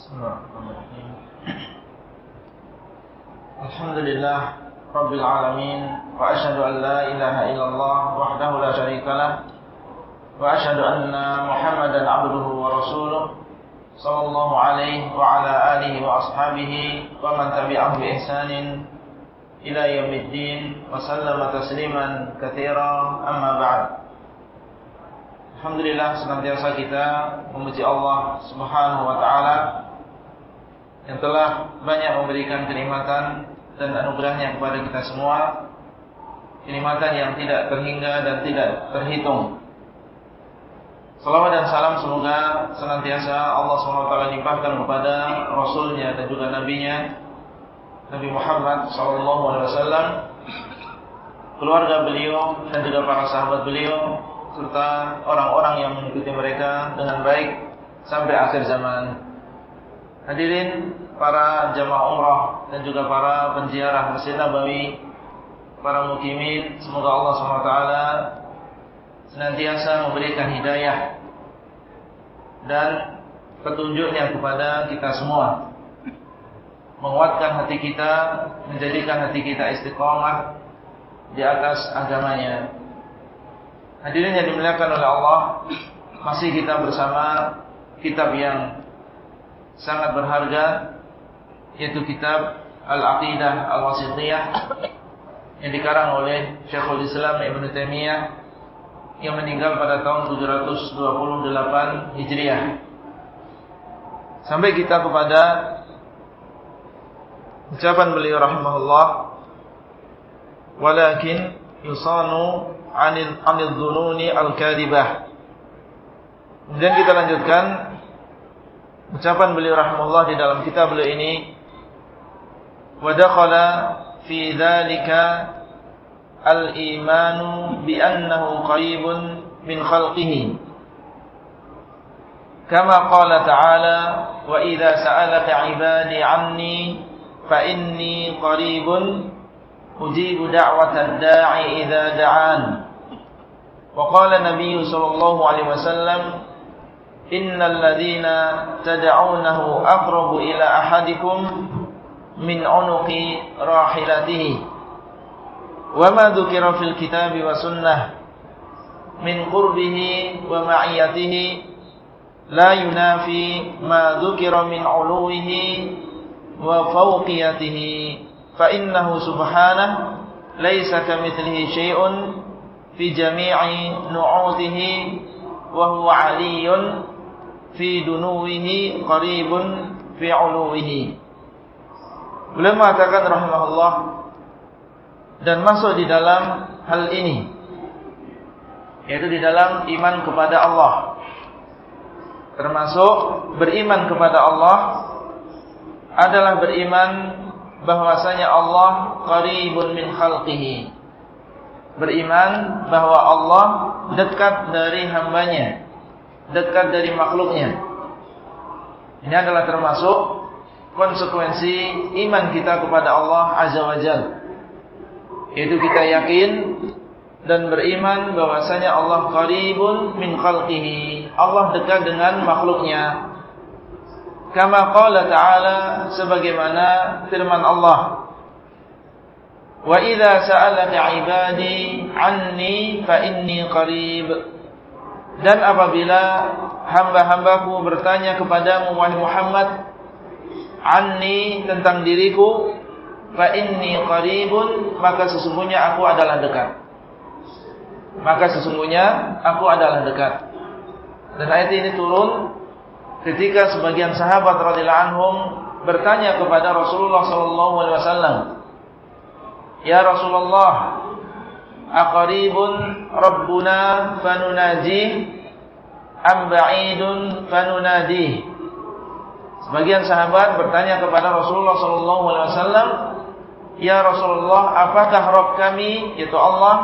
Bismillahirrahmanirrahim. Alhamdulillah Rabbil Alamin. Wa ashadu an la ilaha illallah Wahdahu la sharika lah. Wa ashadu anna Muhammadan abduhu wa rasuluh. Sallallahu alaihi wa ala alihi wa ashabihi Wa man tabi'ahu bi ihsanin Ila yamiddin Wa sallama tasliman kathira. Amma ba'd. Alhamdulillah senantiasa kita memuji Allah Subhanahu wa taala yang telah banyak memberikan kenikmatan dan anugerahnya kepada kita semua. Kenikmatan yang tidak terhingga dan tidak terhitung. Salawat dan salam semoga senantiasa Allah SWT limpahkan kepada Rasulnya dan juga Nabi-Nya. Nabi Muhammad SAW Keluarga beliau dan juga para sahabat beliau serta orang-orang yang mengikuti mereka dengan baik sampai akhir zaman. Hadirin para jamaah umrah dan juga para penziarah Masjid Nabawi, para mukimin, semoga Allah SWT senantiasa memberikan hidayah dan petunjuknya kepada kita semua. Menguatkan hati kita, menjadikan hati kita istiqamah di atas agamanya. Hadirin yang dimuliakan oleh Allah, masih kita bersama kitab yang sangat berharga yaitu kitab Al-Aqidah Al-Wasithiyah yang dikarang oleh Syekhul Islam Ibn Taimiyah yang meninggal pada tahun 728 Hijriah. Sampai kita kepada ucapan beliau rahimahullah walakin yusanu anil anil dhununi al-kadibah. Kemudian kita lanjutkan ucapan beliau rahimahullah di dalam kitab beliau ini wa dakhala fi dzalika al-imanu bi annahu qaribun min khalqihi kama qala ta'ala wa idza sa'alaka 'ibadi 'anni fa inni qaribun أجيب دعوة الداعي إذا دعان وقال النبي صلى الله عليه وسلم إن الذين تدعونه أقرب إلى أحدكم من عنق راحلته. وما ذكر في الكتاب والسنة من قربه ومعيته لا ينافي ما ذكر من علوه وفوقيته فإنه سبحانه ليس كمثله شيء في جميع نعوته وهو علي fi dunuwihi qaribun fi uluwihi. Beliau mengatakan rahimahullah dan masuk di dalam hal ini yaitu di dalam iman kepada Allah. Termasuk beriman kepada Allah adalah beriman bahwasanya Allah qaribun min khalqihi. Beriman bahwa Allah dekat dari hambanya dekat dari makhluknya. Ini adalah termasuk konsekuensi iman kita kepada Allah Azza wa Jal. Yaitu kita yakin dan beriman bahwasanya Allah qaribun min khalqihi. Allah dekat dengan makhluknya. Kama qala ta'ala sebagaimana firman Allah Wa idza sa'alaka 'ibadi 'anni fa inni qarib Dan apabila hamba-hambaku bertanya kepadamu wahai Muhammad anni tentang diriku fa inni qaribun maka sesungguhnya aku adalah dekat. Maka sesungguhnya aku adalah dekat. Dan ayat ini turun ketika sebagian sahabat radhiyallahu anhum bertanya kepada Rasulullah sallallahu alaihi wasallam, "Ya Rasulullah, aqribun rabbuna fanunaji am ba'idun fanunadi?" Sebagian sahabat bertanya kepada Rasulullah sallallahu alaihi wasallam, "Ya Rasulullah, apakah Rabb kami yaitu Allah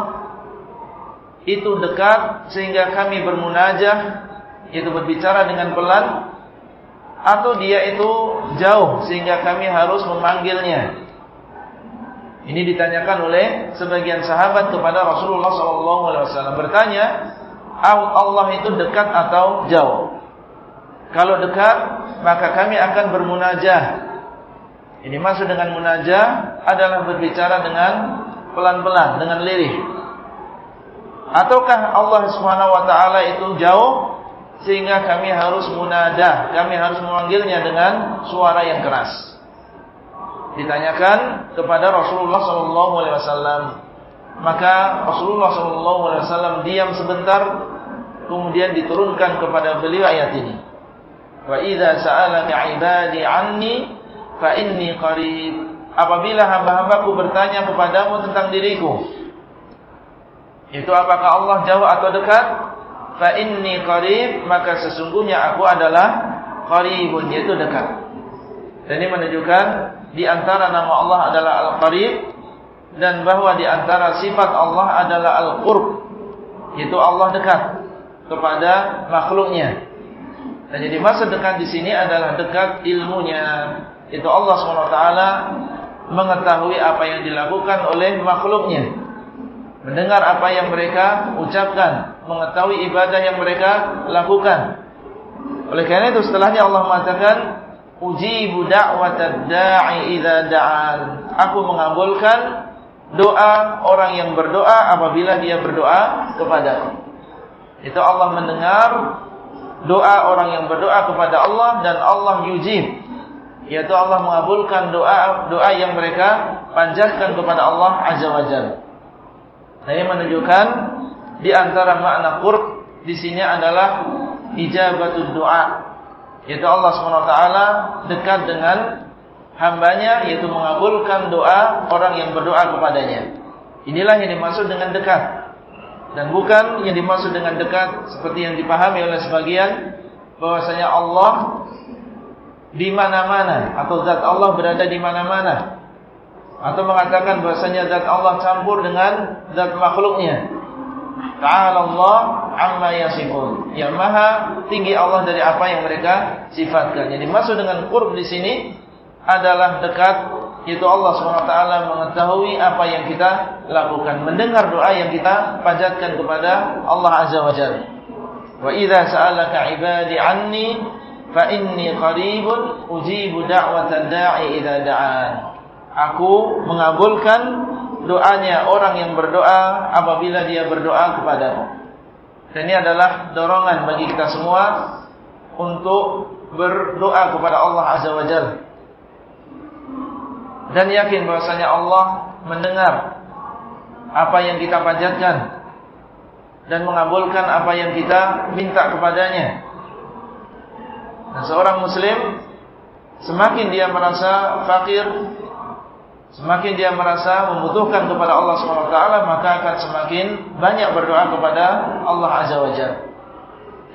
itu dekat sehingga kami bermunajah itu berbicara dengan pelan atau dia itu jauh sehingga kami harus memanggilnya. Ini ditanyakan oleh sebagian sahabat kepada Rasulullah SAW bertanya, Allah itu dekat atau jauh? Kalau dekat, maka kami akan bermunajah. Ini maksud dengan munajah adalah berbicara dengan pelan-pelan, dengan lirih. Ataukah Allah Subhanahu wa taala itu jauh sehingga kami harus munadah, kami harus memanggilnya dengan suara yang keras. Ditanyakan kepada Rasulullah sallallahu alaihi wasallam. Maka Rasulullah sallallahu alaihi wasallam diam sebentar kemudian diturunkan kepada beliau ayat ini. Wa idza sa'alaka 'ibadi 'anni fa inni qarib. Apabila hamba-hambaku bertanya kepadamu tentang diriku, itu apakah Allah jauh atau dekat? fa inni qarib maka sesungguhnya aku adalah qaribun yaitu dekat. Dan ini menunjukkan di antara nama Allah adalah Al-Qarib dan bahwa di antara sifat Allah adalah Al-Qurb yaitu Allah dekat kepada makhluknya. Dan jadi masa dekat di sini adalah dekat ilmunya. Itu Allah SWT mengetahui apa yang dilakukan oleh makhluknya. Mendengar apa yang mereka ucapkan mengetahui ibadah yang mereka lakukan. Oleh karena itu setelahnya Allah mengatakan ujibu da'watad da'i idza da'an. Aku mengabulkan doa orang yang berdoa apabila dia berdoa kepadaku. Itu Allah mendengar doa orang yang berdoa kepada Allah dan Allah yujib. Yaitu Allah mengabulkan doa doa yang mereka panjatkan kepada Allah Azza wa Jalla. Nah, ini menunjukkan di antara makna qurb di sini adalah ijabatul doa. Yaitu Allah SWT dekat dengan hambanya yaitu mengabulkan doa orang yang berdoa kepadanya. Inilah yang dimaksud dengan dekat. Dan bukan yang dimaksud dengan dekat seperti yang dipahami oleh sebagian bahwasanya Allah di mana-mana atau zat Allah berada di mana-mana atau mengatakan bahwasanya zat Allah campur dengan zat makhluknya Ta'ala Allah amma yasifun. Yang maha tinggi Allah dari apa yang mereka sifatkan. Jadi maksud dengan qurb di sini adalah dekat yaitu Allah SWT mengetahui apa yang kita lakukan, mendengar doa yang kita panjatkan kepada Allah Azza wa Jalla. Wa idza sa'alaka 'ibadi 'anni fa inni qaribun ujibu da'watad da'i idza da'an. Aku mengabulkan doanya orang yang berdoa apabila dia berdoa kepadamu. Dan ini adalah dorongan bagi kita semua untuk berdoa kepada Allah Azza wa Jalla. Dan yakin bahwasanya Allah mendengar apa yang kita panjatkan dan mengabulkan apa yang kita minta kepadanya. Dan seorang muslim semakin dia merasa fakir Semakin dia merasa membutuhkan kepada Allah SWT Maka akan semakin banyak berdoa kepada Allah Azza wa Jal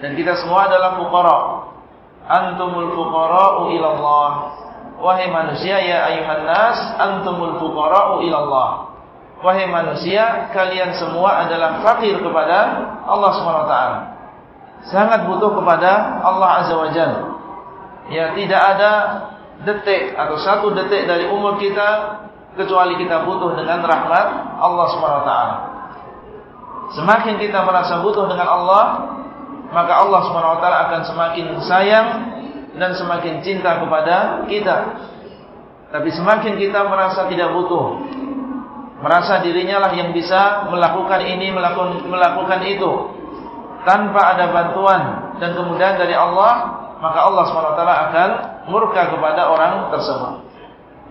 Dan kita semua adalah fuqara. Antumul fuqara'u ilallah. Wahai manusia ya ayuhan nas Antumul fuqara'u ilallah. Wahai manusia Kalian semua adalah fakir kepada Allah SWT Sangat butuh kepada Allah Azza wa Jal Ya tidak ada detik atau satu detik dari umur kita kecuali kita butuh dengan rahmat Allah SWT. Semakin kita merasa butuh dengan Allah, maka Allah SWT akan semakin sayang dan semakin cinta kepada kita. Tapi semakin kita merasa tidak butuh, merasa dirinya lah yang bisa melakukan ini, melakukan, melakukan itu, tanpa ada bantuan dan kemudian dari Allah, maka Allah SWT akan murka kepada orang tersebut.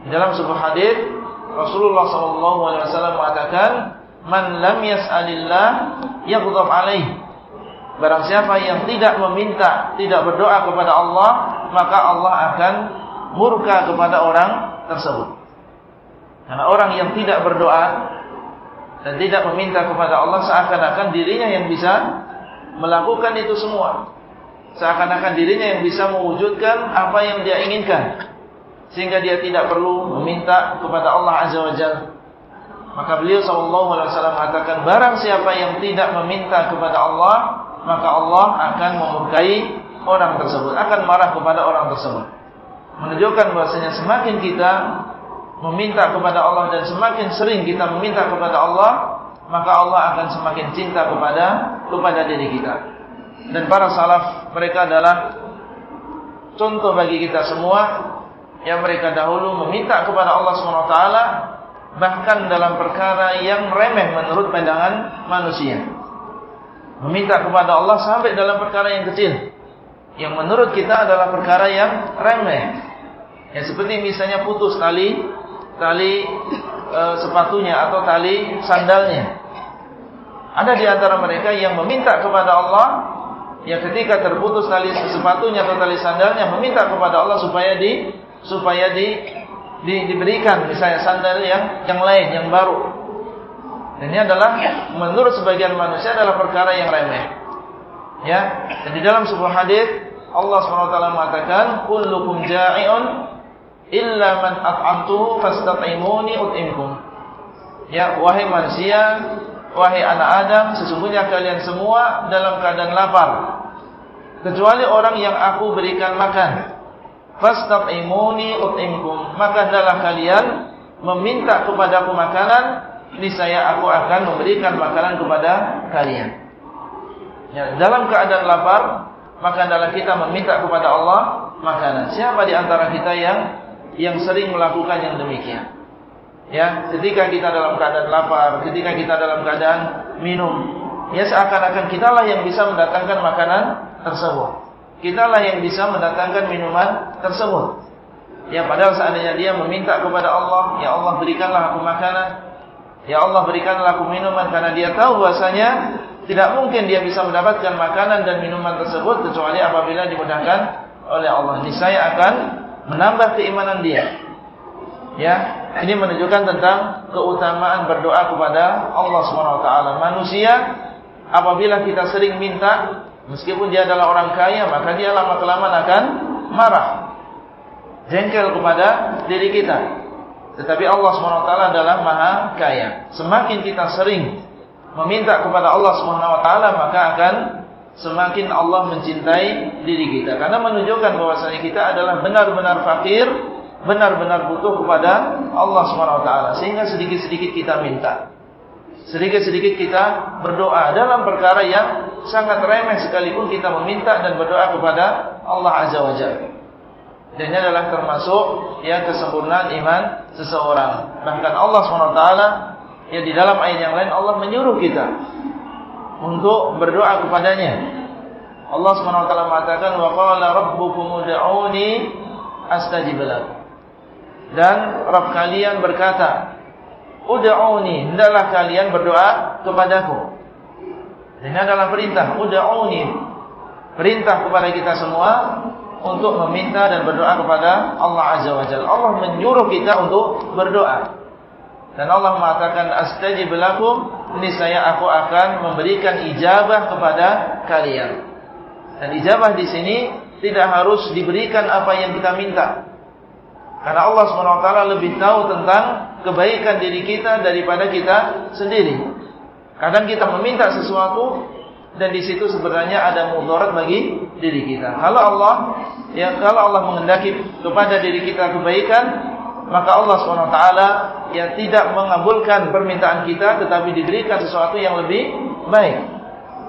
Dalam sebuah hadis Rasulullah SAW mengatakan, "Man lam yas'alillah yaghdab alaih." Barang siapa yang tidak meminta, tidak berdoa kepada Allah, maka Allah akan murka kepada orang tersebut. Karena orang yang tidak berdoa dan tidak meminta kepada Allah seakan-akan dirinya yang bisa melakukan itu semua. Seakan-akan dirinya yang bisa mewujudkan apa yang dia inginkan sehingga dia tidak perlu meminta kepada Allah Azza wa. Maka beliau sallallahu alaihi wasallam mengatakan barang siapa yang tidak meminta kepada Allah, maka Allah akan memurkai orang tersebut, akan marah kepada orang tersebut. Menunjukkan bahwasanya semakin kita meminta kepada Allah dan semakin sering kita meminta kepada Allah, maka Allah akan semakin cinta kepada kepada diri kita. Dan para salaf mereka adalah contoh bagi kita semua yang mereka dahulu meminta kepada Allah SWT bahkan dalam perkara yang remeh menurut pandangan manusia. Meminta kepada Allah sampai dalam perkara yang kecil yang menurut kita adalah perkara yang remeh. Ya seperti misalnya putus tali tali e, sepatunya atau tali sandalnya. Ada di antara mereka yang meminta kepada Allah yang ketika terputus tali sepatunya atau tali sandalnya meminta kepada Allah supaya di supaya di, di diberikan misalnya sandal yang yang lain yang baru. Ini adalah menurut sebagian manusia adalah perkara yang remeh. Ya, dan di dalam sebuah hadis Allah SWT mengatakan kullukum ja'iun illa man at'amtuhu fastat'imuni ut'imkum. Ya, wahai manusia, wahai anak Adam, sesungguhnya kalian semua dalam keadaan lapar. Kecuali orang yang aku berikan makan. Fastat'imuni ut'imkum. Maka adalah kalian meminta kepadaku makanan, niscaya aku akan memberikan makanan kepada kalian. Ya, dalam keadaan lapar, maka adalah kita meminta kepada Allah makanan. Siapa di antara kita yang yang sering melakukan yang demikian? Ya, ketika kita dalam keadaan lapar, ketika kita dalam keadaan minum, ya seakan-akan kitalah yang bisa mendatangkan makanan tersebut. Kitalah yang bisa mendatangkan minuman tersebut. Ya, padahal seandainya dia meminta kepada Allah, ya Allah berikanlah aku makanan, ya Allah berikanlah aku minuman karena dia tahu bahasanya tidak mungkin dia bisa mendapatkan makanan dan minuman tersebut kecuali apabila dimudahkan oleh Allah. Saya akan menambah keimanan dia. Ya, ini menunjukkan tentang keutamaan berdoa kepada Allah SWT. Manusia apabila kita sering minta, meskipun dia adalah orang kaya, maka dia lama kelamaan akan marah, jengkel kepada diri kita. Tetapi Allah SWT adalah maha kaya. Semakin kita sering meminta kepada Allah taala maka akan semakin Allah mencintai diri kita karena menunjukkan bahwasanya kita adalah benar-benar fakir, benar-benar butuh kepada Allah taala sehingga sedikit-sedikit kita minta. Sedikit-sedikit kita berdoa dalam perkara yang sangat remeh sekalipun kita meminta dan berdoa kepada Allah Azza wa Jalla. Dan ini adalah termasuk yang kesempurnaan iman seseorang. Bahkan Allah SWT Ya di dalam ayat yang lain Allah menyuruh kita untuk berdoa kepadanya. Allah SWT mengatakan wa qala rabbukum ud'uni astajib lakum. Dan Rabb kalian berkata, "Ud'uni, hendaklah kalian berdoa kepadaku." Ini adalah perintah, ud'uni. Perintah kepada kita semua untuk meminta dan berdoa kepada Allah Azza wa Jalla. Allah menyuruh kita untuk berdoa. Dan Allah mengatakan astajib lakum, saya aku akan memberikan ijabah kepada kalian. Dan ijabah di sini tidak harus diberikan apa yang kita minta. Karena Allah SWT lebih tahu tentang kebaikan diri kita daripada kita sendiri. Kadang kita meminta sesuatu dan di situ sebenarnya ada mudarat bagi diri kita. Kalau Allah ya kalau Allah mengendaki kepada diri kita kebaikan, maka Allah SWT yang tidak mengabulkan permintaan kita tetapi diberikan sesuatu yang lebih baik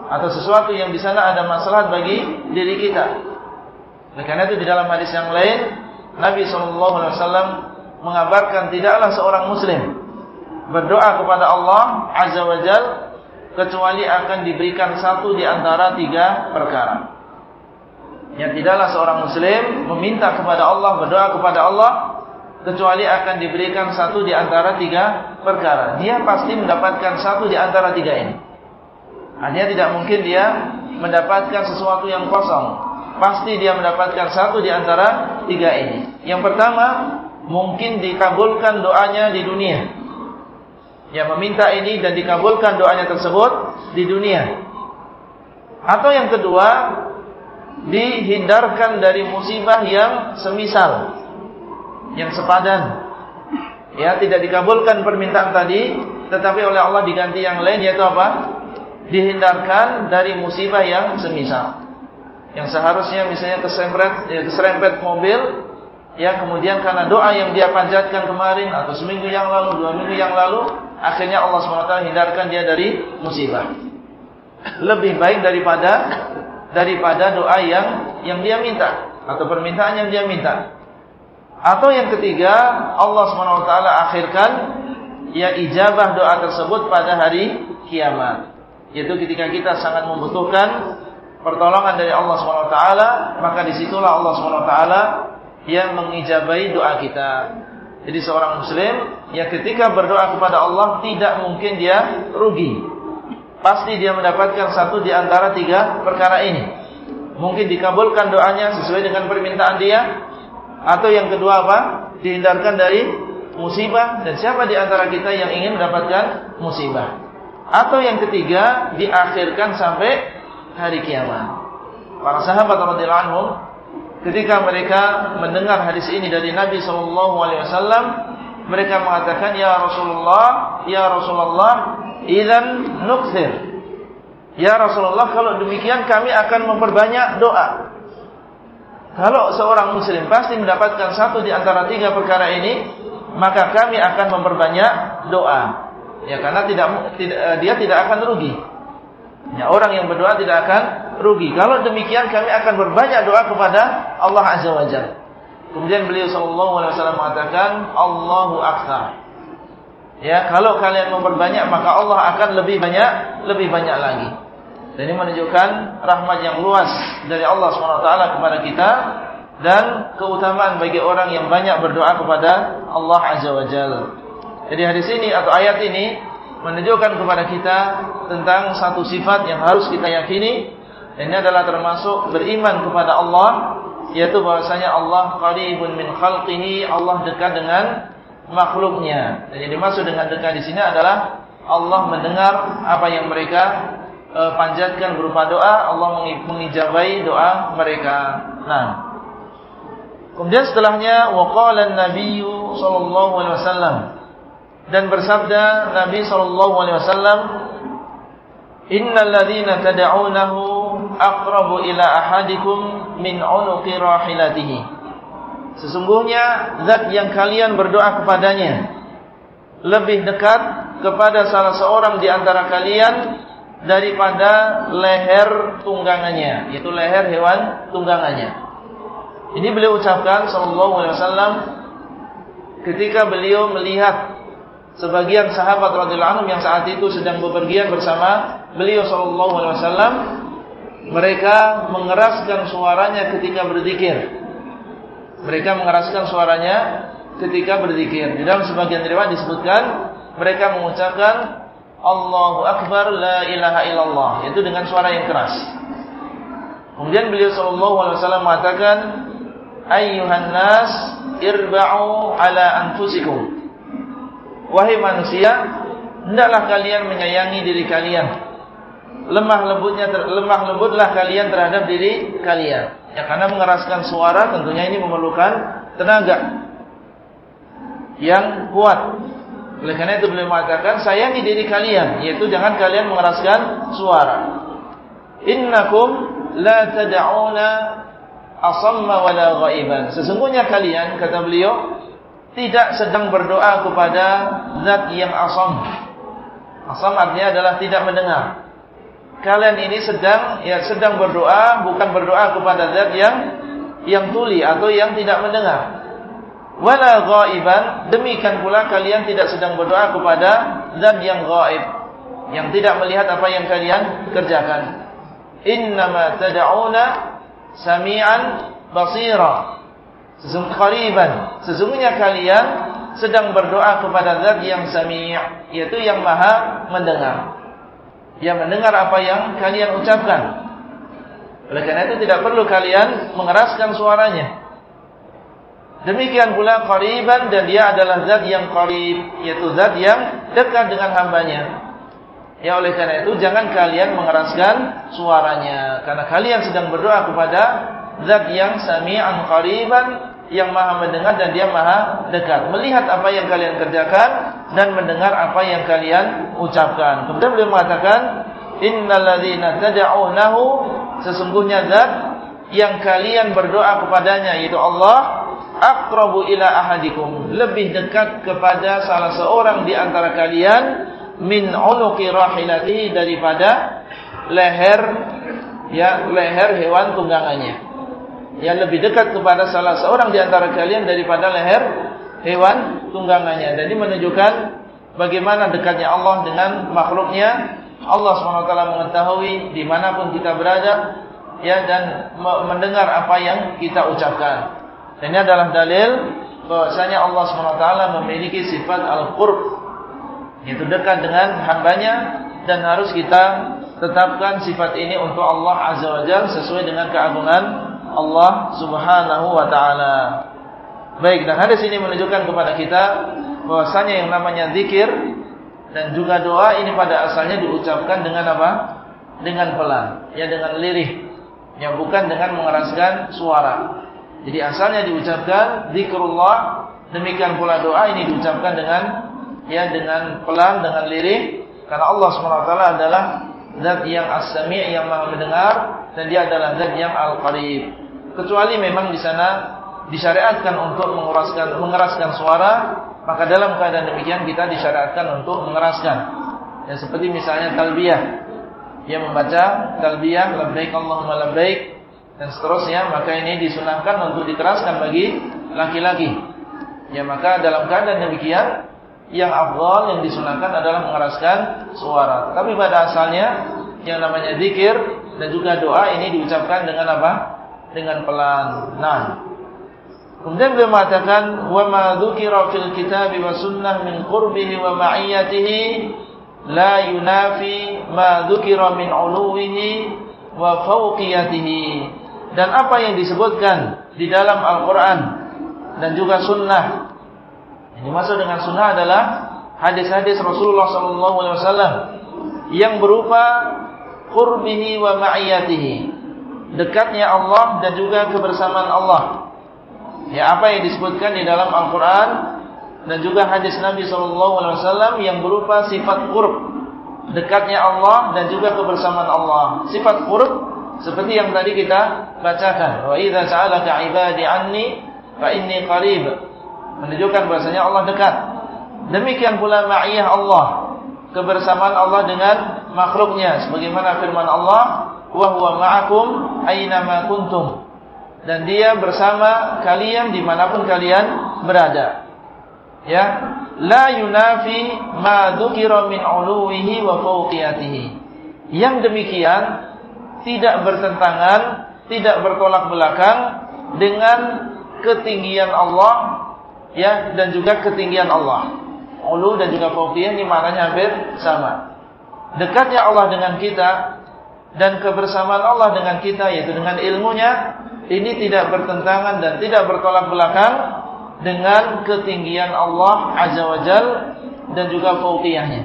atau sesuatu yang di sana ada masalah bagi diri kita. Oleh karena itu di dalam hadis yang lain Nabi SAW mengabarkan tidaklah seorang muslim berdoa kepada Allah Azza wa kecuali akan diberikan satu di antara tiga perkara. Yang tidaklah seorang muslim meminta kepada Allah, berdoa kepada Allah kecuali akan diberikan satu di antara tiga perkara. Dia pasti mendapatkan satu di antara tiga ini. Hanya tidak mungkin dia mendapatkan sesuatu yang kosong. Pasti dia mendapatkan satu di antara tiga ini. Yang pertama, mungkin dikabulkan doanya di dunia. Yang meminta ini dan dikabulkan doanya tersebut di dunia. Atau yang kedua, dihindarkan dari musibah yang semisal yang sepadan. Ya, tidak dikabulkan permintaan tadi, tetapi oleh Allah diganti yang lain yaitu apa? Dihindarkan dari musibah yang semisal. Yang seharusnya misalnya keserempet, ya, keserempet mobil, ya kemudian karena doa yang dia panjatkan kemarin atau seminggu yang lalu, dua minggu yang lalu, akhirnya Allah SWT hindarkan dia dari musibah. Lebih baik daripada daripada doa yang yang dia minta. atau permintaan yang dia minta. Atau yang ketiga, Allah SWT akhirkan ya ijabah doa tersebut pada hari kiamat. Yaitu ketika kita sangat membutuhkan pertolongan dari Allah SWT, maka di situlah Allah SWT yang mengijabai doa kita. Jadi seorang muslim yang ketika berdoa kepada Allah tidak mungkin dia rugi. Pasti dia mendapatkan satu di antara tiga perkara ini. Mungkin dikabulkan doanya sesuai dengan permintaan dia. Atau yang kedua apa? Dihindarkan dari musibah. Dan siapa di antara kita yang ingin mendapatkan musibah? Atau yang ketiga diakhirkan sampai hari kiamat. Para sahabat radhiyallahu anhum ketika mereka mendengar hadis ini dari Nabi sallallahu alaihi wasallam, mereka mengatakan, "Ya Rasulullah, ya Rasulullah, idzan nukthir." Ya Rasulullah, kalau demikian kami akan memperbanyak doa. Kalau seorang muslim pasti mendapatkan satu di antara tiga perkara ini, maka kami akan memperbanyak doa. Ya karena tidak, tidak dia tidak akan rugi. Ya, orang yang berdoa tidak akan rugi. Kalau demikian kami akan berbanyak doa kepada Allah Azza wa Jalla. Kemudian beliau sallallahu alaihi wasallam mengatakan Allahu akbar. Ya, kalau kalian memperbanyak maka Allah akan lebih banyak, lebih banyak lagi. Dan ini menunjukkan rahmat yang luas dari Allah SWT kepada kita dan keutamaan bagi orang yang banyak berdoa kepada Allah Azza wa Jalla. Jadi hadis ini atau ayat ini menunjukkan kepada kita tentang satu sifat yang harus kita yakini. Ini adalah termasuk beriman kepada Allah yaitu bahwasanya Allah qaribun min khalqihi Allah dekat dengan makhluknya. Dan yang dimaksud dengan dekat di sini adalah Allah mendengar apa yang mereka e, panjatkan berupa doa Allah mengijabai doa mereka. Nah. Kemudian setelahnya waqala an-nabiyyu sallallahu alaihi wasallam dan bersabda Nabi sallallahu alaihi wasallam Innal ladzina tad'unahu aqrabu ila ahadikum min 'unuqi rahilatihi. Sesungguhnya zat yang kalian berdoa kepadanya lebih dekat kepada salah seorang di antara kalian daripada leher tunggangannya yaitu leher hewan tunggangannya. Ini beliau ucapkan sallallahu alaihi wasallam ketika beliau melihat sebagian sahabat radhiyallahu anhum yang saat itu sedang bepergian bersama beliau sallallahu alaihi wasallam mereka mengeraskan suaranya ketika berzikir. Mereka mengeraskan suaranya ketika berzikir. Di dalam sebagian riwayat disebutkan mereka mengucapkan Allahu akbar la ilaha illallah itu dengan suara yang keras. Kemudian beliau sallallahu alaihi wasallam mengatakan ayyuhan nas irba'u ala anfusikum Wahai manusia, hendaklah kalian menyayangi diri kalian. Lemah lembutnya lemah lembutlah kalian terhadap diri kalian. Ya karena mengeraskan suara tentunya ini memerlukan tenaga yang kuat. Oleh karena itu beliau mengatakan sayangi diri kalian, yaitu jangan kalian mengeraskan suara. Innakum la tad'una asamma wala ghaiban. Sesungguhnya kalian kata beliau tidak sedang berdoa kepada zat yang asam. Asam artinya adalah tidak mendengar. Kalian ini sedang ya sedang berdoa bukan berdoa kepada zat yang yang tuli atau yang tidak mendengar. Wala ghaiban, demikian pula kalian tidak sedang berdoa kepada zat yang gaib, yang tidak melihat apa yang kalian kerjakan. Innama tad'una sami'an basira. Sesungguhnya qariban, sesungguhnya kalian sedang berdoa kepada Zat yang Sami', yaitu yang Maha mendengar. Yang mendengar apa yang kalian ucapkan. Oleh karena itu tidak perlu kalian mengeraskan suaranya. Demikian pula qariban dan dia adalah zat yang qarib, yaitu zat yang dekat dengan hambanya. Ya oleh karena itu jangan kalian mengeraskan suaranya karena kalian sedang berdoa kepada zat yang sami'an qariban yang maha mendengar dan dia maha dekat. Melihat apa yang kalian kerjakan dan mendengar apa yang kalian ucapkan. Kemudian beliau mengatakan, Innal ladzina tad'unahu sesungguhnya zat yang kalian berdoa kepadanya yaitu Allah aqrabu ila ahadikum lebih dekat kepada salah seorang di antara kalian min unuqi rahilati daripada leher ya leher hewan tunggangannya yang lebih dekat kepada salah seorang di antara kalian daripada leher hewan tunggangannya. Dan ini menunjukkan bagaimana dekatnya Allah dengan makhluknya. Allah SWT mengetahui di mana pun kita berada ya dan mendengar apa yang kita ucapkan. Dan ini adalah dalil bahwasanya Allah SWT memiliki sifat al-qurb yaitu dekat dengan hambanya dan harus kita tetapkan sifat ini untuk Allah Azza wa Jalla sesuai dengan keagungan Allah Subhanahu wa taala. Baik, dan hadis ini menunjukkan kepada kita bahwasanya yang namanya zikir dan juga doa ini pada asalnya diucapkan dengan apa? Dengan pelan, ya dengan lirih. Ya bukan dengan mengeraskan suara. Jadi asalnya diucapkan zikrullah, demikian pula doa ini diucapkan dengan ya dengan pelan, dengan lirih karena Allah SWT adalah zat yang as-sami' yang Maha mendengar dan dia adalah zat yang al-qarib. Kecuali memang di sana disyariatkan untuk mengeraskan mengeraskan suara, maka dalam keadaan demikian kita disyariatkan untuk mengeraskan. Ya seperti misalnya talbiyah. Dia membaca talbiyah labbaik Allahumma labbaik dan seterusnya, maka ini disunahkan untuk dikeraskan bagi laki-laki. Ya maka dalam keadaan demikian yang afdal yang disunahkan adalah mengeraskan suara. Tetapi pada asalnya yang namanya zikir dan juga doa ini diucapkan dengan apa? Dengan pelan. Nah, Kemudian beliau mengatakan wa ma dzukira fil kitab wa sunnah min qurbihi wa ma'iyatihi la yunafi ma dzukira min uluwihi wa fawqiyatihi. Dan apa yang disebutkan di dalam Al-Qur'an dan juga sunnah. Ini masuk dengan sunnah adalah hadis-hadis Rasulullah sallallahu alaihi wasallam yang berupa qurbihi wa ma'iyatihi. Dekatnya Allah dan juga kebersamaan Allah. Ya apa yang disebutkan di dalam Al-Quran dan juga hadis Nabi SAW yang berupa sifat qurb. Dekatnya Allah dan juga kebersamaan Allah. Sifat qurb seperti yang tadi kita bacakan. Wa idza sa'alaka ibadi anni fa inni qarib. Menunjukkan bahasanya Allah dekat. Demikian pula ma'iyah Allah. Kebersamaan Allah dengan makhluknya. Sebagaimana firman Allah wa huwa ma'akum aina ma kuntum dan dia bersama kalian di mana pun kalian berada. Ya, la yunafi ma dzukira min uluwihi wa fawqiyatihi. Yang demikian tidak bertentangan, tidak bertolak belakang dengan ketinggian Allah ya dan juga ketinggian Allah. Ulu dan juga fawqiyah ini maknanya hampir sama. Dekatnya Allah dengan kita dan kebersamaan Allah dengan kita yaitu dengan ilmunya ini tidak bertentangan dan tidak bertolak belakang dengan ketinggian Allah Azza wa Jal dan juga fauqiyahnya.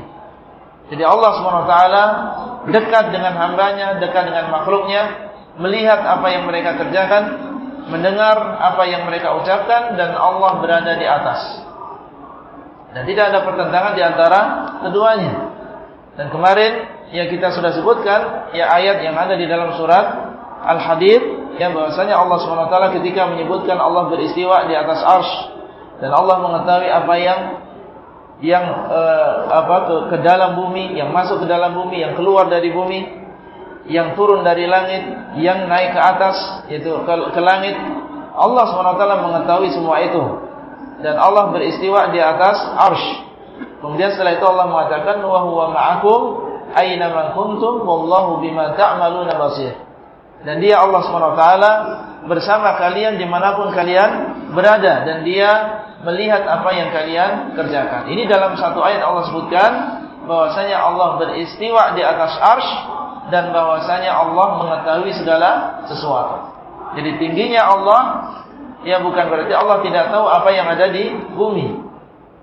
Jadi Allah SWT dekat dengan hambanya, dekat dengan makhluknya, melihat apa yang mereka kerjakan, mendengar apa yang mereka ucapkan, dan Allah berada di atas. Dan tidak ada pertentangan di antara keduanya. Dan kemarin yang kita sudah sebutkan, ya ayat yang ada di dalam surat Al-Hadid yang bahwasanya Allah SWT ketika menyebutkan Allah beristiwa di atas arsh dan Allah mengetahui apa yang yang uh, apa ke, ke dalam bumi, yang masuk ke dalam bumi, yang keluar dari bumi, yang turun dari langit, yang naik ke atas yaitu ke, ke langit. Allah SWT mengetahui semua itu dan Allah beristiwa di atas arsh. Kemudian setelah itu Allah mengatakan wa huwa ma'akum aina kuntum wallahu bima ta'maluna basir. Dan dia Allah SWT bersama kalian di mana pun kalian berada. Dan dia melihat apa yang kalian kerjakan. Ini dalam satu ayat Allah sebutkan bahwasanya Allah beristiwa di atas arsh dan bahwasanya Allah mengetahui segala sesuatu. Jadi tingginya Allah ya bukan berarti Allah tidak tahu apa yang ada di bumi.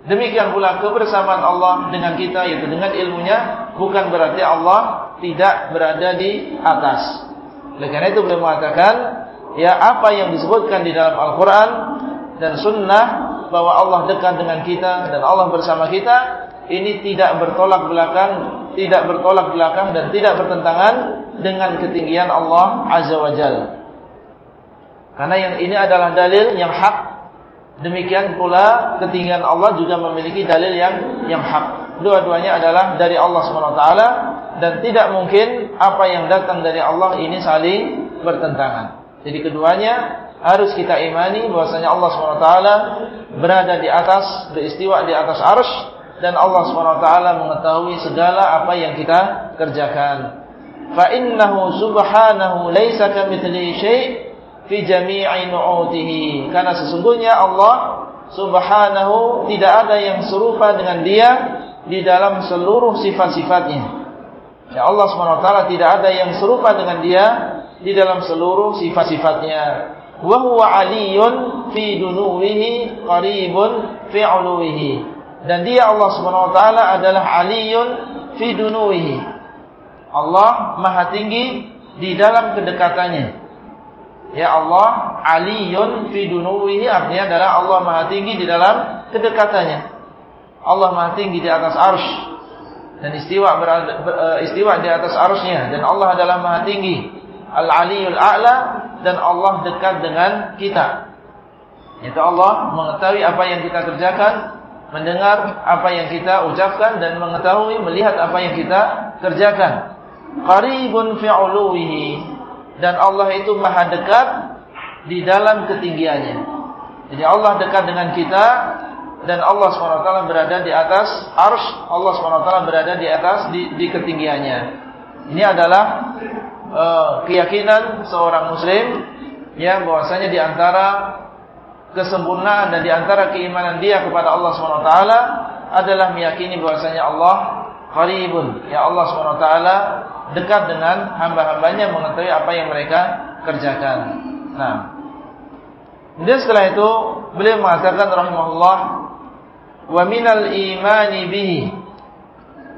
Demikian pula kebersamaan Allah dengan kita yaitu dengan ilmunya bukan berarti Allah tidak berada di atas. Oleh karena itu beliau mengatakan, ya apa yang disebutkan di dalam Al-Quran dan Sunnah bahwa Allah dekat dengan kita dan Allah bersama kita, ini tidak bertolak belakang, tidak bertolak belakang dan tidak bertentangan dengan ketinggian Allah Azza wa Jalla. Karena yang ini adalah dalil yang hak. Demikian pula ketinggian Allah juga memiliki dalil yang yang hak. Dua-duanya adalah dari Allah taala dan tidak mungkin apa yang datang dari Allah ini saling bertentangan. Jadi keduanya harus kita imani bahwasanya Allah SWT berada di atas, beristiwa di atas arsh dan Allah SWT mengetahui segala apa yang kita kerjakan. Fa innahu subhanahu laisa kamitslihi fi jami'i nu'utihi. Karena sesungguhnya Allah Subhanahu tidak ada yang serupa dengan Dia di dalam seluruh sifat-sifatnya. Ya Allah SWT tidak ada yang serupa dengan Dia di dalam seluruh sifat-sifatnya. Wa huwa aliyun fi dunuwihi qaribun fi uluwihi. Dan dia Allah Subhanahu wa taala adalah aliyun fi dunuwihi. Allah Maha tinggi di dalam kedekatannya. Ya Allah aliyun fi dunuwihi artinya adalah Allah Maha tinggi di dalam kedekatannya. Allah Maha tinggi di atas arsy dan istiwa berada, eh, istiwa di atas arsy-Nya dan Allah adalah Maha tinggi Al-Aliyul A'la dan Allah dekat dengan kita. Itu Allah mengetahui apa yang kita kerjakan, mendengar apa yang kita ucapkan dan mengetahui melihat apa yang kita kerjakan. Qaribun fi dan Allah itu maha dekat di dalam ketinggiannya. Jadi Allah dekat dengan kita dan Allah SWT berada di atas arsh, Allah SWT berada di atas di, di ketinggiannya. Ini adalah uh, keyakinan seorang muslim yang bahwasanya di antara kesempurnaan dan di antara keimanan dia kepada Allah SWT adalah meyakini bahwasanya Allah qaribun. Ya Allah SWT dekat dengan hamba-hambanya mengetahui apa yang mereka kerjakan. Nah. Kemudian setelah itu beliau mengatakan rahimahullah wa minal imani bihi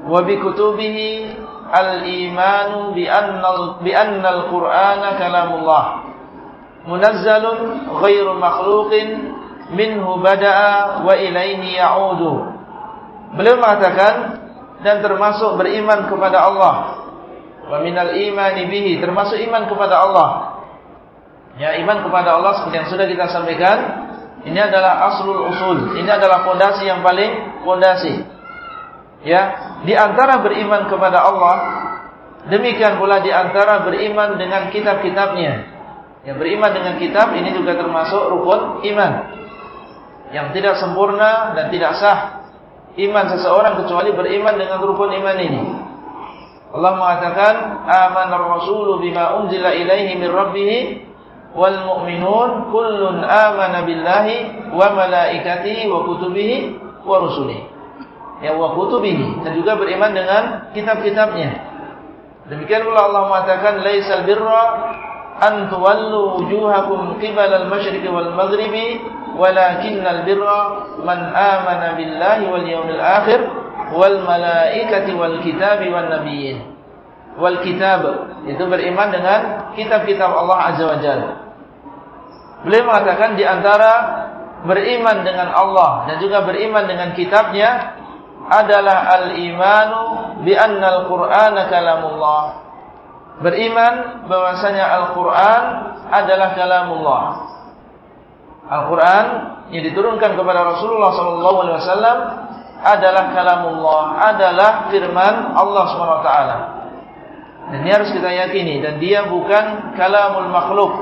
wa bi kutubihi al-imanu bi anna bi anna al-Qur'ana kalamullah munazzalun ghairu makhluqin minhu bada'a wa ilaihi ya'udu. Beliau mengatakan dan termasuk beriman kepada Allah. Wa minal imani bihi termasuk iman kepada Allah. Ya iman kepada Allah seperti yang sudah kita sampaikan, ini adalah aslul usul. Ini adalah fondasi yang paling fondasi. Ya, di antara beriman kepada Allah, demikian pula di antara beriman dengan kitab-kitabnya. Ya, beriman dengan kitab ini juga termasuk rukun iman. Yang tidak sempurna dan tidak sah iman seseorang kecuali beriman dengan rukun iman ini. Allah mengatakan, "Amanar rasulu bima unzila ilaihi min rabbih wal mu'minun kullun amana billahi wa malaikatihi wa kutubihi wa rusulihi." ya wa kutubihi dan juga beriman dengan kitab-kitabnya. Demikian pula Allah mengatakan laisal birra an tuwallu wujuhakum qibala al-masyriqi wal maghribi walakinnal birra man amana billahi wal yawmil akhir wal malaikati wal kitabi wan nabiyyin. Wal kitab itu beriman dengan kitab-kitab Allah Azza wa Jalla. Beliau mengatakan di antara beriman dengan Allah dan juga beriman dengan kitabnya adalah al-imanu bi anna al-Qur'ana kalamullah. Beriman bahwasanya Al-Qur'an adalah kalamullah. Al-Quran yang diturunkan kepada Rasulullah SAW adalah kalamullah, adalah firman Allah SWT. Dan ini harus kita yakini dan dia bukan kalamul makhluk.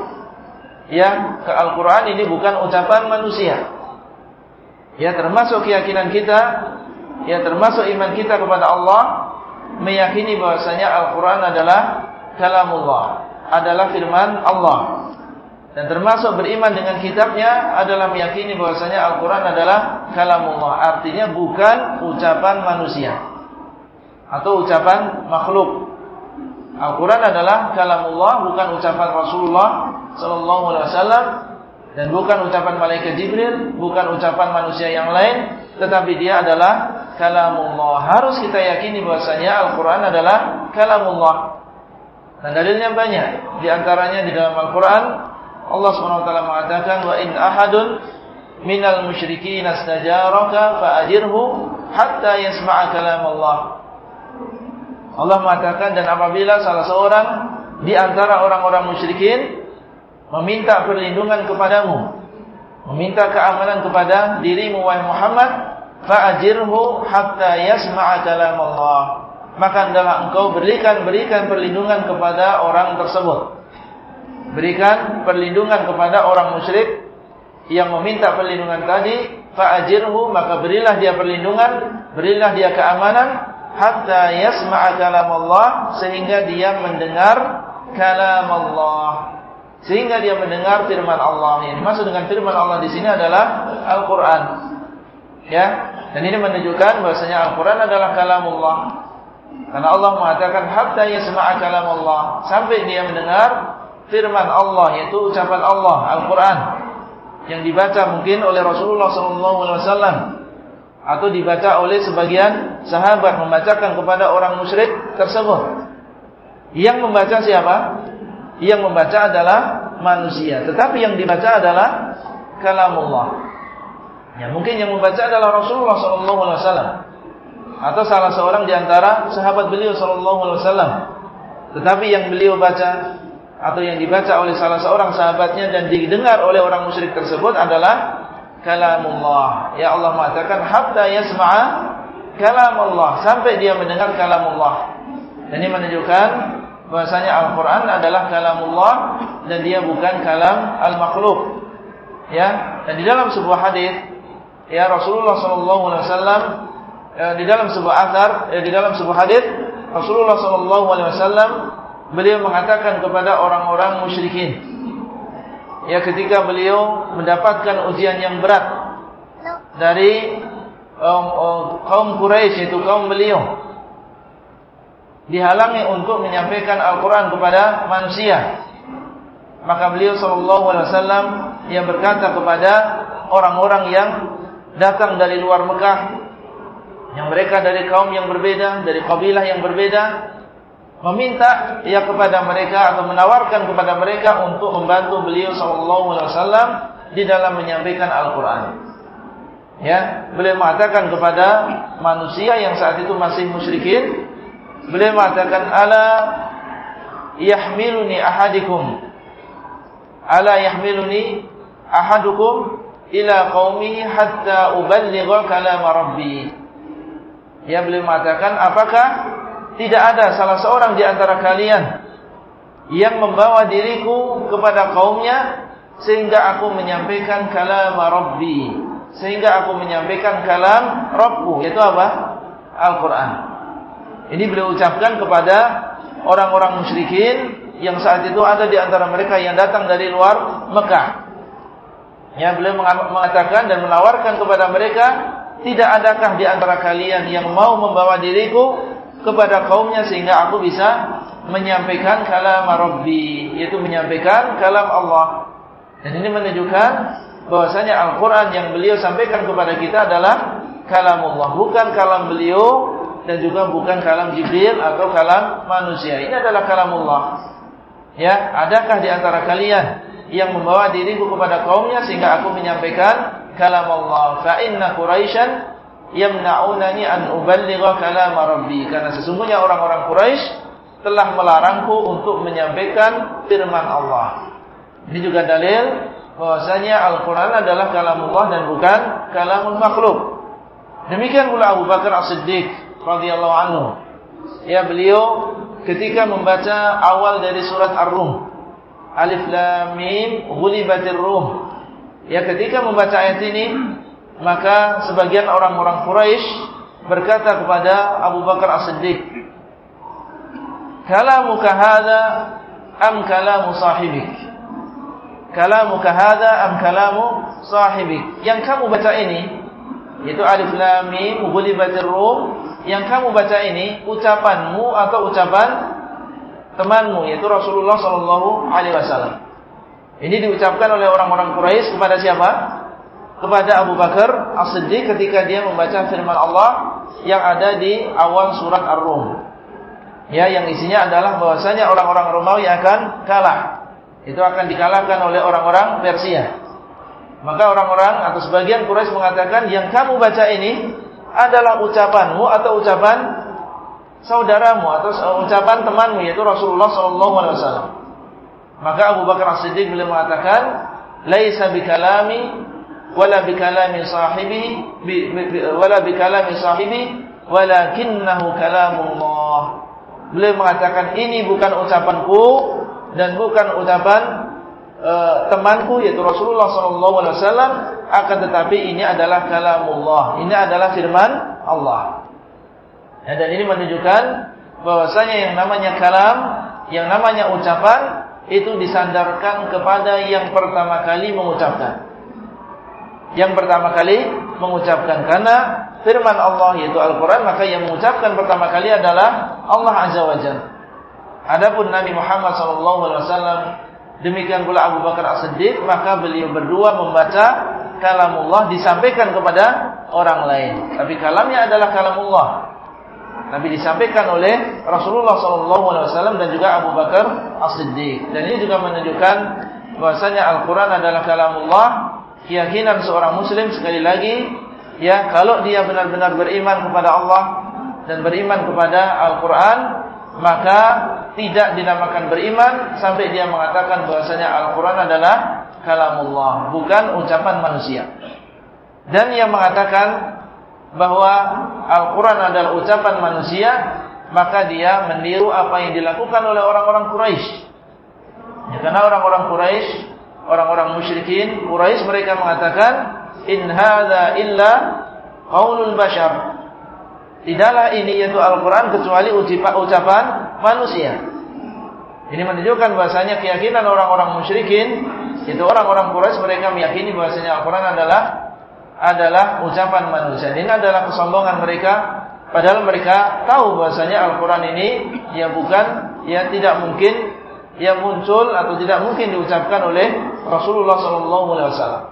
Ya, ke Al-Quran ini bukan ucapan manusia. Ya, termasuk keyakinan kita ya termasuk iman kita kepada Allah meyakini bahwasanya Al-Qur'an adalah kalamullah, adalah firman Allah. Dan termasuk beriman dengan kitabnya adalah meyakini bahwasanya Al-Qur'an adalah kalamullah, artinya bukan ucapan manusia atau ucapan makhluk. Al-Qur'an adalah kalamullah, bukan ucapan Rasulullah sallallahu alaihi wasallam dan bukan ucapan malaikat Jibril, bukan ucapan manusia yang lain, tetapi dia adalah kalamullah. Harus kita yakini bahwasanya Al-Qur'an adalah kalamullah. Dan dalilnya banyak. Di antaranya di dalam Al-Qur'an Allah SWT mengatakan wa in ahadun minal musyrikin astajaraka fa'ajirhu hatta yasma'a kalamullah. Allah mengatakan dan apabila salah seorang di antara orang-orang musyrikin meminta perlindungan kepadamu, meminta keamanan kepada dirimu wahai Muhammad, fa'ajirhu hatta yasma'a kalam Allah. Maka hendaklah engkau berikan berikan perlindungan kepada orang tersebut. berikan perlindungan kepada orang musyrik yang meminta perlindungan tadi, fa'ajirhu maka berilah dia perlindungan, berilah dia keamanan hatta yasma'a kalam Allah sehingga dia mendengar kalam Allah. Sehingga dia mendengar firman Allah. Yang dimaksud dengan firman Allah di sini adalah Al-Qur'an. Ya, dan ini menunjukkan bahwasanya Al-Qur'an adalah kalamullah. Karena Allah mengatakan hatta yasma'a kalam Allah, sampai dia mendengar firman Allah yaitu ucapan Allah Al-Qur'an yang dibaca mungkin oleh Rasulullah SAW atau dibaca oleh sebagian sahabat membacakan kepada orang musyrik tersebut. Yang membaca siapa? Yang membaca adalah manusia, tetapi yang dibaca adalah kalamullah. Ya, mungkin yang membaca adalah Rasulullah SAW atau salah seorang di antara sahabat beliau SAW. Tetapi yang beliau baca atau yang dibaca oleh salah seorang sahabatnya dan didengar oleh orang musyrik tersebut adalah kalamullah. Ya Allah mengatakan hatta yasma'a kalamullah sampai dia mendengar kalamullah. Dan ini menunjukkan bahwasanya Al-Qur'an adalah kalamullah dan dia bukan kalam al-makhluk. Ya, dan di dalam sebuah hadis ya Rasulullah sallallahu alaihi wasallam ya, di dalam sebuah athar ya, di dalam sebuah hadis Rasulullah wasallam beliau mengatakan kepada orang-orang musyrikin ya ketika beliau mendapatkan ujian yang berat dari um, um, kaum Quraisy itu kaum beliau dihalangi untuk menyampaikan Al-Qur'an kepada manusia. Maka beliau wasallam yang berkata kepada orang-orang yang datang dari luar Mekah yang mereka dari kaum yang berbeda dari kabilah yang berbeda meminta ya kepada mereka atau menawarkan kepada mereka untuk membantu beliau sallallahu alaihi wasallam di dalam menyampaikan Al-Qur'an. Ya, beliau mengatakan kepada manusia yang saat itu masih musyrikin, beliau mengatakan ala yahmiluni ahadikum ala yahmiluni ahadukum ila qaumi hatta uballigha kalam rabbi. Ya beliau mengatakan apakah tidak ada salah seorang di antara kalian yang membawa diriku kepada kaumnya sehingga aku menyampaikan kalam Rabbi sehingga aku menyampaikan kalam Rabbku yaitu apa? Al-Qur'an. Ini beliau ucapkan kepada orang-orang musyrikin yang saat itu ada di antara mereka yang datang dari luar Mekah. Ya, beliau mengatakan dan menawarkan kepada mereka, tidak adakah di antara kalian yang mau membawa diriku kepada kaumnya sehingga aku bisa menyampaikan kalam Rabbi yaitu menyampaikan kalam Allah. Dan ini menunjukkan bahwasanya Al-Qur'an yang beliau sampaikan kepada kita adalah kalam Allah, bukan kalam beliau dan juga bukan kalam Jibril atau kalam manusia. Ini adalah kalam Allah. Ya, adakah di antara kalian yang membawa diriku kepada kaumnya sehingga aku menyampaikan kalam Allah? Fa inna Quraisyan yamna'unani an uballigha kalam rabbi karena sesungguhnya orang-orang Quraisy telah melarangku untuk menyampaikan firman Allah. Ini juga dalil bahwasanya Al-Qur'an adalah kalamullah dan bukan kalamul makhluk. Demikian pula Abu Bakar As-Siddiq radhiyallahu anhu. Ya beliau ketika membaca awal dari surat Ar-Rum Alif Lam Mim ghulibatir Rum. Ya ketika membaca ayat ini maka sebagian orang-orang Quraisy berkata kepada Abu Bakar As-Siddiq, "Kalamuka hadza am kalamu sahibik?" Kalamuka hadza am kalamu sahibik? Yang kamu baca ini yaitu Alif Lam Mim ghulibatir Rum, yang kamu baca ini ucapanmu atau ucapan temanmu yaitu Rasulullah sallallahu alaihi wasallam. Ini diucapkan oleh orang-orang Quraisy kepada siapa? kepada Abu Bakar As-Siddiq ketika dia membaca firman Allah yang ada di awal surat Ar-Rum. Ya, yang isinya adalah bahwasanya orang-orang Romawi akan kalah. Itu akan dikalahkan oleh orang-orang Persia. Maka orang-orang atau sebagian Quraisy mengatakan yang kamu baca ini adalah ucapanmu atau ucapan saudaramu atau ucapan temanmu yaitu Rasulullah wasallam. Maka Abu Bakar As-Siddiq beliau mengatakan, "Laisa bikalami wala bikalami sahibi bi, bi, wala bikalami sahibi walakinnahu kalamullah. Beliau mengatakan ini bukan ucapanku dan bukan ucapan uh, temanku yaitu Rasulullah SAW akan tetapi ini adalah kalamullah. Ini adalah firman Allah. Ya, dan ini menunjukkan bahwasanya yang namanya kalam, yang namanya ucapan itu disandarkan kepada yang pertama kali mengucapkan. Yang pertama kali mengucapkan karena firman Allah yaitu Al-Qur'an maka yang mengucapkan pertama kali adalah Allah Azza wa Jalla. Adapun Nabi Muhammad SAW demikian pula Abu Bakar As-Siddiq maka beliau berdua membaca kalamullah disampaikan kepada orang lain. Tapi kalamnya adalah kalamullah. Nabi disampaikan oleh Rasulullah SAW dan juga Abu Bakar As-Siddiq. Dan ini juga menunjukkan bahwasanya Al-Quran adalah kalamullah. Keyakinan seorang Muslim sekali lagi, ya kalau dia benar-benar beriman kepada Allah dan beriman kepada Al-Quran, maka tidak dinamakan beriman sampai dia mengatakan bahwasanya Al-Quran adalah kalamullah, bukan ucapan manusia. Dan yang mengatakan bahwa Al-Quran adalah ucapan manusia, maka dia meniru apa yang dilakukan oleh orang-orang Quraisy. Ya, karena orang-orang Quraisy, orang-orang musyrikin Quraisy mereka mengatakan, "In hadza illa qaulul bashar." Tidaklah ini yaitu Al-Quran kecuali ucapan manusia. Ini menunjukkan bahasanya keyakinan orang-orang musyrikin, itu orang-orang Quraisy mereka meyakini bahasanya Al-Quran adalah adalah ucapan manusia. Ini adalah kesombongan mereka padahal mereka tahu bahasanya Al-Qur'an ini ya bukan ya tidak mungkin ya muncul atau tidak mungkin diucapkan oleh Rasulullah sallallahu alaihi wasallam.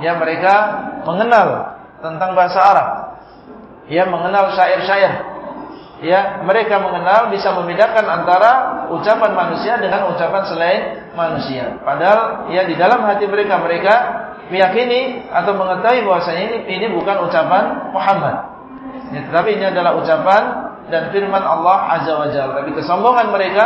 Ya mereka mengenal tentang bahasa Arab. Ya mengenal syair-syair. Ya, mereka mengenal bisa membedakan antara ucapan manusia dengan ucapan selain manusia. Padahal ya di dalam hati mereka mereka meyakini atau mengetahui bahwasanya ini ini bukan ucapan Muhammad. Ya, tetapi ini adalah ucapan dan firman Allah Azza wa Jalla. Tapi kesombongan mereka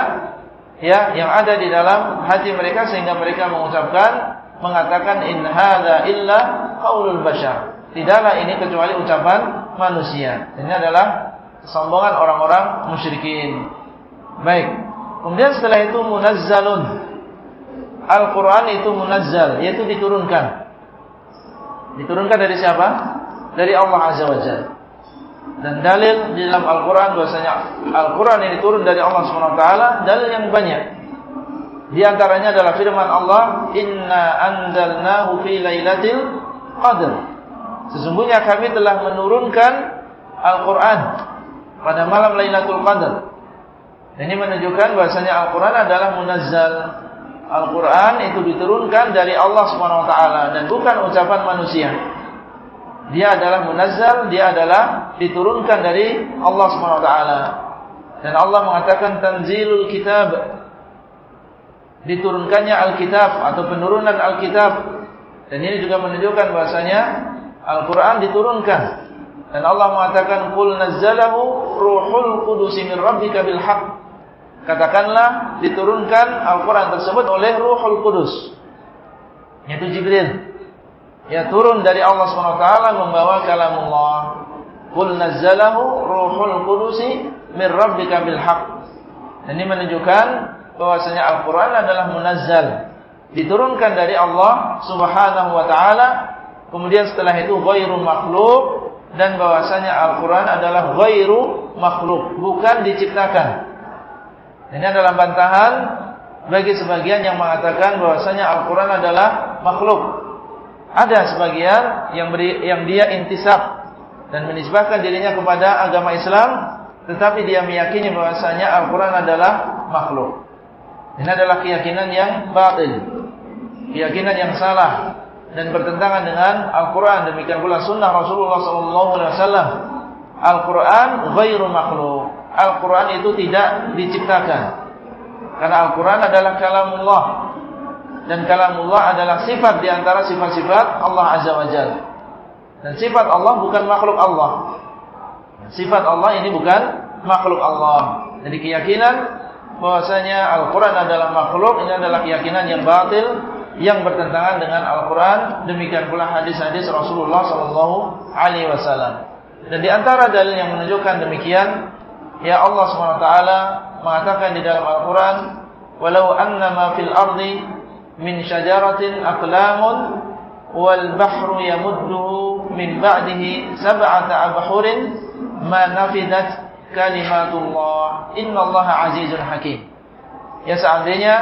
ya yang ada di dalam hati mereka sehingga mereka mengucapkan mengatakan in hadza illa qaulul bashar. Tidaklah ini kecuali ucapan manusia. Ini adalah kesombongan orang-orang musyrikin. Baik. Kemudian setelah itu munazzalun. Al-Quran itu munazzal, yaitu diturunkan. Diturunkan dari siapa? Dari Allah Azza wa Jalla. Dan dalil di dalam Al-Quran bahwasanya Al-Quran ini turun dari Allah Taala dalil yang banyak. Di antaranya adalah firman Allah, Inna anzalnahu fi lailatul qadr. Sesungguhnya kami telah menurunkan Al-Quran pada malam Lailatul Qadar. Ini menunjukkan bahasanya Al-Quran adalah munazzal Al-Quran itu diturunkan dari Allah Taala dan bukan ucapan manusia. Dia adalah munazzal, dia adalah diturunkan dari Allah Taala. Dan Allah mengatakan tanzilul kitab. Diturunkannya Alkitab atau penurunan Alkitab. Dan ini juga menunjukkan bahasanya Al-Quran diturunkan. Dan Allah mengatakan Qul nazzalahu ruhul qudusi min rabbika bil haqq Katakanlah diturunkan Al-Quran tersebut oleh Ruhul Kudus. Yaitu Jibril. Ya turun dari Allah SWT membawa kalamullah. Qul nazzalahu Ruhul Kudusi min rabbika bil haq. Ini menunjukkan bahwasanya Al-Quran adalah munazzal. Diturunkan dari Allah Subhanahu wa taala. Kemudian setelah itu ghairu makhluk dan bahwasanya Al-Quran adalah ghairu makhluk, bukan diciptakan. Ini adalah bantahan bagi sebagian yang mengatakan bahwasanya Al-Quran adalah makhluk. Ada sebagian yang beri, yang dia intisab dan menisbahkan dirinya kepada agama Islam, tetapi dia meyakini bahwasanya Al-Quran adalah makhluk. Ini adalah keyakinan yang batil, keyakinan yang salah dan bertentangan dengan Al-Quran. Demikian pula Sunnah Rasulullah SAW. Al-Quran ghairu makhluk. Al-Quran itu tidak diciptakan. Karena Al-Quran adalah kalamullah. Dan kalamullah adalah sifat di antara sifat-sifat Allah Azza wa Jal. Dan sifat Allah bukan makhluk Allah. Sifat Allah ini bukan makhluk Allah. Jadi keyakinan bahwasanya Al-Quran adalah makhluk, ini adalah keyakinan yang batil, yang bertentangan dengan Al-Quran. Demikian pula hadis-hadis Rasulullah Alaihi Wasallam. Dan di antara dalil yang menunjukkan demikian Ya Allah SWT mengatakan di dalam Al-Quran, Walau anna ma fil ardi min syajaratin aqlamun wal bahru yamudduhu min ba'dihi sab'ata abhurin ma nafidat kalimatullah. Innallaha azizun hakim. Ya seandainya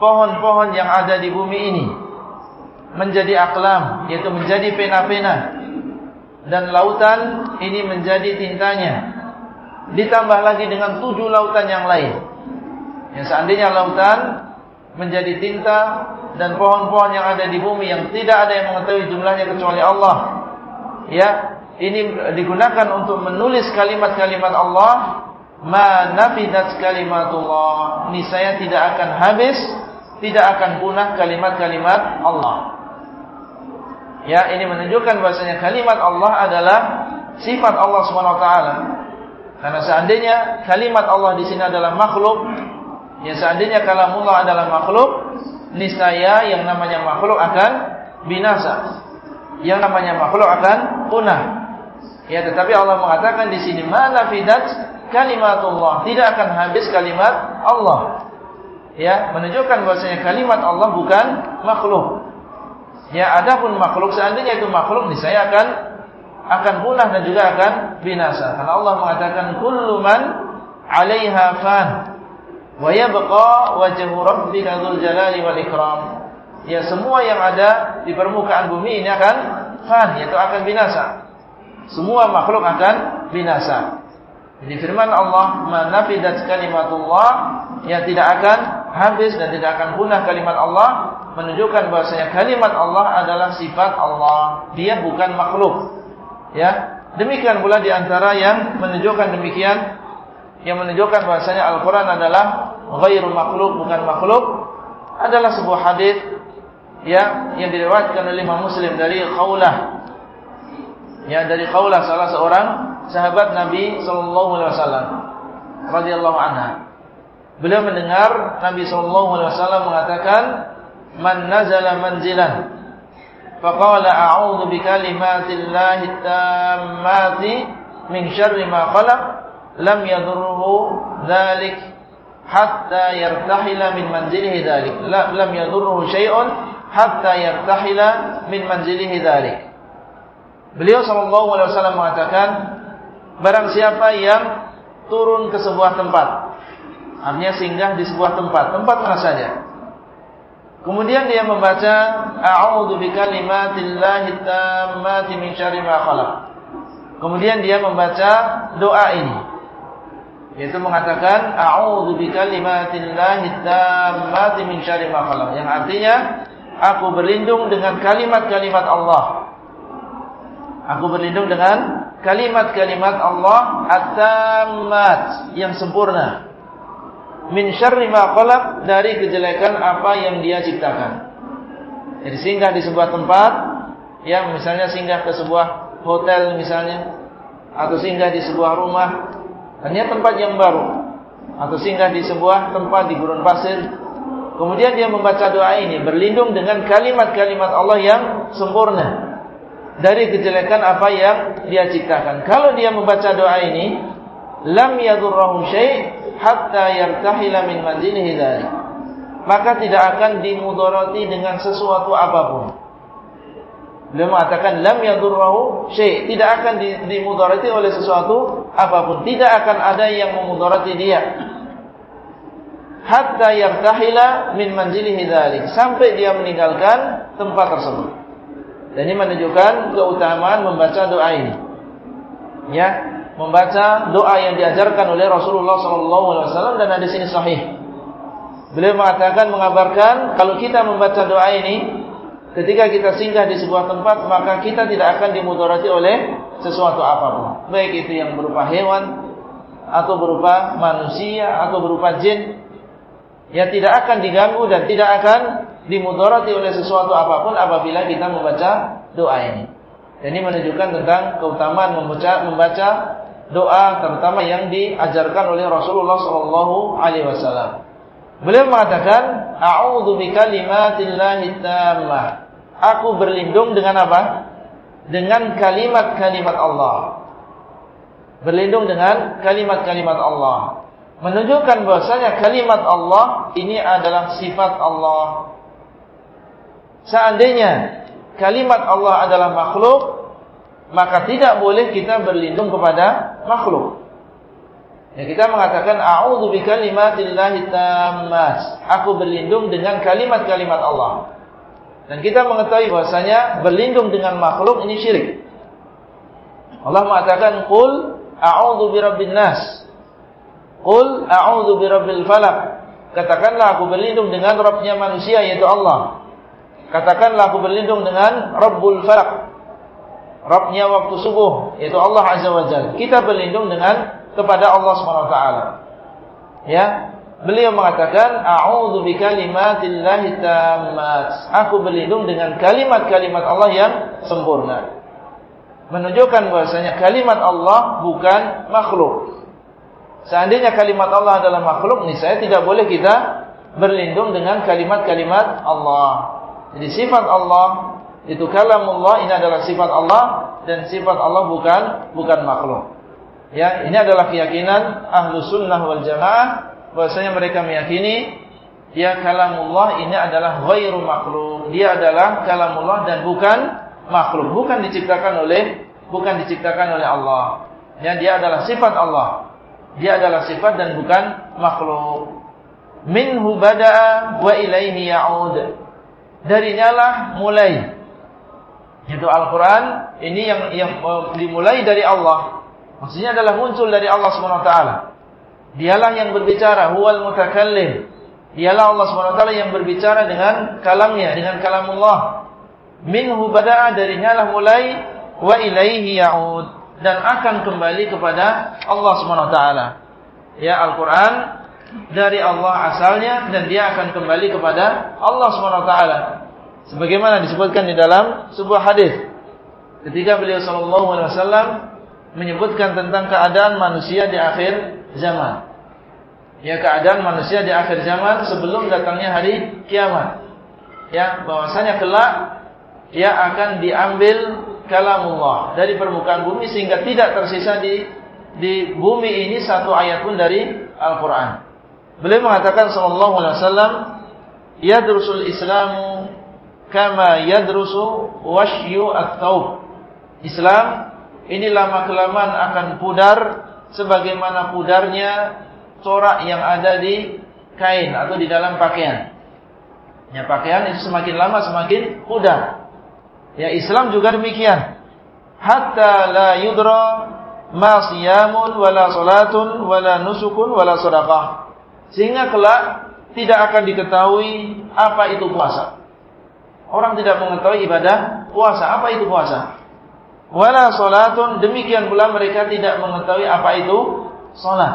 pohon-pohon yang ada di bumi ini menjadi aklam yaitu menjadi pena-pena dan lautan ini menjadi tintanya ditambah lagi dengan tujuh lautan yang lain. Yang seandainya lautan menjadi tinta dan pohon-pohon yang ada di bumi yang tidak ada yang mengetahui jumlahnya kecuali Allah. Ya ini digunakan untuk menulis kalimat-kalimat Allah. Ma nafidat kalimatullah. Niscaya tidak akan habis tidak akan punah kalimat-kalimat Allah. Ya, ini menunjukkan bahasanya kalimat Allah adalah sifat Allah taala. Karena seandainya kalimat Allah di sini adalah makhluk, ya seandainya kalamullah adalah makhluk, niscaya yang namanya makhluk akan binasa. Yang namanya makhluk akan punah. Ya, tetapi Allah mengatakan di sini mana fidat kalimatullah, tidak akan habis kalimat Allah. Ya, menunjukkan bahasanya kalimat Allah bukan makhluk. Ya, adapun makhluk seandainya itu makhluk niscaya akan akan punah dan juga akan binasa. Karena Allah mengatakan kullu man 'alaiha fan wa yabqa wajhu rabbika dzul jalali wal ikram. Ya, semua yang ada di permukaan bumi ini akan fan, yaitu akan binasa. Semua makhluk akan binasa. Jadi firman Allah, "Manafidat kalimatullah" yang tidak akan habis dan tidak akan punah kalimat Allah menunjukkan bahasanya kalimat Allah adalah sifat Allah. Dia bukan makhluk. Ya. Demikian pula di antara yang menunjukkan demikian yang menunjukkan bahasanya Al-Qur'an adalah ghairu makhluk, bukan makhluk adalah sebuah hadis ya yang diriwayatkan oleh Imam Muslim dari Khawlah. Ya, dari Khawlah salah seorang sahabat Nabi sallallahu alaihi wasallam radhiyallahu anha. Beliau mendengar Nabi sallallahu alaihi wasallam mengatakan man nazala manzilan faqala a'udzu bikalimatillahi tammati min syarri ma khalaq lam yadurruhu dzalik hatta yartahila min manzilihi dzalik lam yadurruhu syai'un hatta yartahila min manzilihi dzalik Beliau sallallahu alaihi wasallam mengatakan barang siapa yang turun ke sebuah tempat artinya singgah di sebuah tempat tempat mana saja Kemudian dia membaca A'udzu bikalimatillahi tammati min syarri ma khalaq. Kemudian dia membaca doa ini. Yaitu mengatakan A'udzu bikalimatillahi tammati min syarri ma khalaq. Yang artinya aku berlindung dengan kalimat-kalimat Allah. Aku berlindung dengan kalimat-kalimat Allah at-tammat yang sempurna min syarri ma khalaq dari kejelekan apa yang dia ciptakan. Jadi singgah di sebuah tempat yang misalnya singgah ke sebuah hotel misalnya atau singgah di sebuah rumah hanya tempat yang baru atau singgah di sebuah tempat di gurun pasir kemudian dia membaca doa ini berlindung dengan kalimat-kalimat Allah yang sempurna dari kejelekan apa yang dia ciptakan kalau dia membaca doa ini lam yadurruhu syai' hatta yartahila min manzilihi dzalik. Maka tidak akan dimudarati dengan sesuatu apa pun. Beliau mengatakan lam yadurruhu syai', tidak akan dimudarati oleh sesuatu apa pun. Tidak akan ada yang memudarati dia. Hatta yartahila min manzilihi dzalik, sampai dia meninggalkan tempat tersebut. Dan ini menunjukkan keutamaan membaca doa ini. Ya, membaca doa yang diajarkan oleh Rasulullah SAW dan hadis ini sahih. Beliau mengatakan mengabarkan kalau kita membaca doa ini ketika kita singgah di sebuah tempat maka kita tidak akan dimudarati oleh sesuatu apa pun. Baik itu yang berupa hewan atau berupa manusia atau berupa jin yang tidak akan diganggu dan tidak akan dimudarati oleh sesuatu apa pun apabila kita membaca doa ini. Dan ini menunjukkan tentang keutamaan membaca membaca doa terutama yang diajarkan oleh Rasulullah sallallahu alaihi wasallam. Beliau mengatakan, "A'udzu bikalimatillahi tammah." Aku berlindung dengan apa? Dengan kalimat-kalimat Allah. Berlindung dengan kalimat-kalimat Allah. menunjukkan bahwasanya kalimat Allah ini adalah sifat Allah. Seandainya kalimat Allah adalah makhluk, maka tidak boleh kita berlindung kepada makhluk. Ya, kita mengatakan a'udzu bikalimatillahi tammat. Aku berlindung dengan kalimat-kalimat Allah. Dan kita mengetahui bahwasanya berlindung dengan makhluk ini syirik. Allah mengatakan qul a'udzu birabbin nas. Qul a'udzu birabbil falaq. Katakanlah aku berlindung dengan Rabbnya manusia yaitu Allah. Katakanlah aku berlindung dengan Rabbul Falaq. Rabbnya waktu subuh yaitu Allah Azza wa Jalla. Kita berlindung dengan kepada Allah Subhanahu wa taala. Ya, beliau mengatakan a'udzu bikalimatillahi tammat. Aku berlindung dengan kalimat-kalimat Allah yang sempurna. Menunjukkan bahwasanya kalimat Allah bukan makhluk. Seandainya kalimat Allah adalah makhluk, nih saya tidak boleh kita berlindung dengan kalimat-kalimat Allah. Jadi sifat Allah itu kalamullah ini adalah sifat Allah dan sifat Allah bukan bukan makhluk. Ya, ini adalah keyakinan ahlu sunnah wal jamaah bahwasanya mereka meyakini ya kalamullah ini adalah ghairu makhluk. Dia adalah kalamullah dan bukan makhluk, bukan diciptakan oleh bukan diciptakan oleh Allah. Ya, dia adalah sifat Allah. Dia adalah sifat dan bukan makhluk. Minhu bada'a wa ilaihi ya'ud. Darinya lah mulai. Itu Al-Quran ini yang yang dimulai dari Allah. Maksudnya adalah muncul dari Allah SWT. Dialah yang berbicara, huwal mutakallim. Dialah Allah SWT yang berbicara dengan kalamnya, dengan kalamullah. Minhu bada'a darinya lah mulai wa ilaihi ya'ud dan akan kembali kepada Allah taala. Ya Al-Qur'an dari Allah asalnya dan dia akan kembali kepada Allah taala. Sebagaimana disebutkan di dalam sebuah hadis ketika beliau sallallahu alaihi wasallam menyebutkan tentang keadaan manusia di akhir zaman. Ya keadaan manusia di akhir zaman sebelum datangnya hari kiamat. Ya bahwasanya kelak ia akan diambil kalamullah dari permukaan bumi sehingga tidak tersisa di di bumi ini satu ayat pun dari Al-Qur'an. Beliau mengatakan sallallahu alaihi wasallam yadrusul islamu kama yadrusu washyu at-taub. Islam ini lama kelamaan akan pudar sebagaimana pudarnya corak yang ada di kain atau di dalam pakaian. Ya pakaian itu semakin lama semakin pudar. Ya Islam juga demikian. Hatta la yudra ma siyamun wala salatun wala nusukun wala sadaqah. Sehingga kelak tidak akan diketahui apa itu puasa. Orang tidak mengetahui ibadah puasa. Apa itu puasa? Wala salatun demikian pula mereka tidak mengetahui apa itu salat.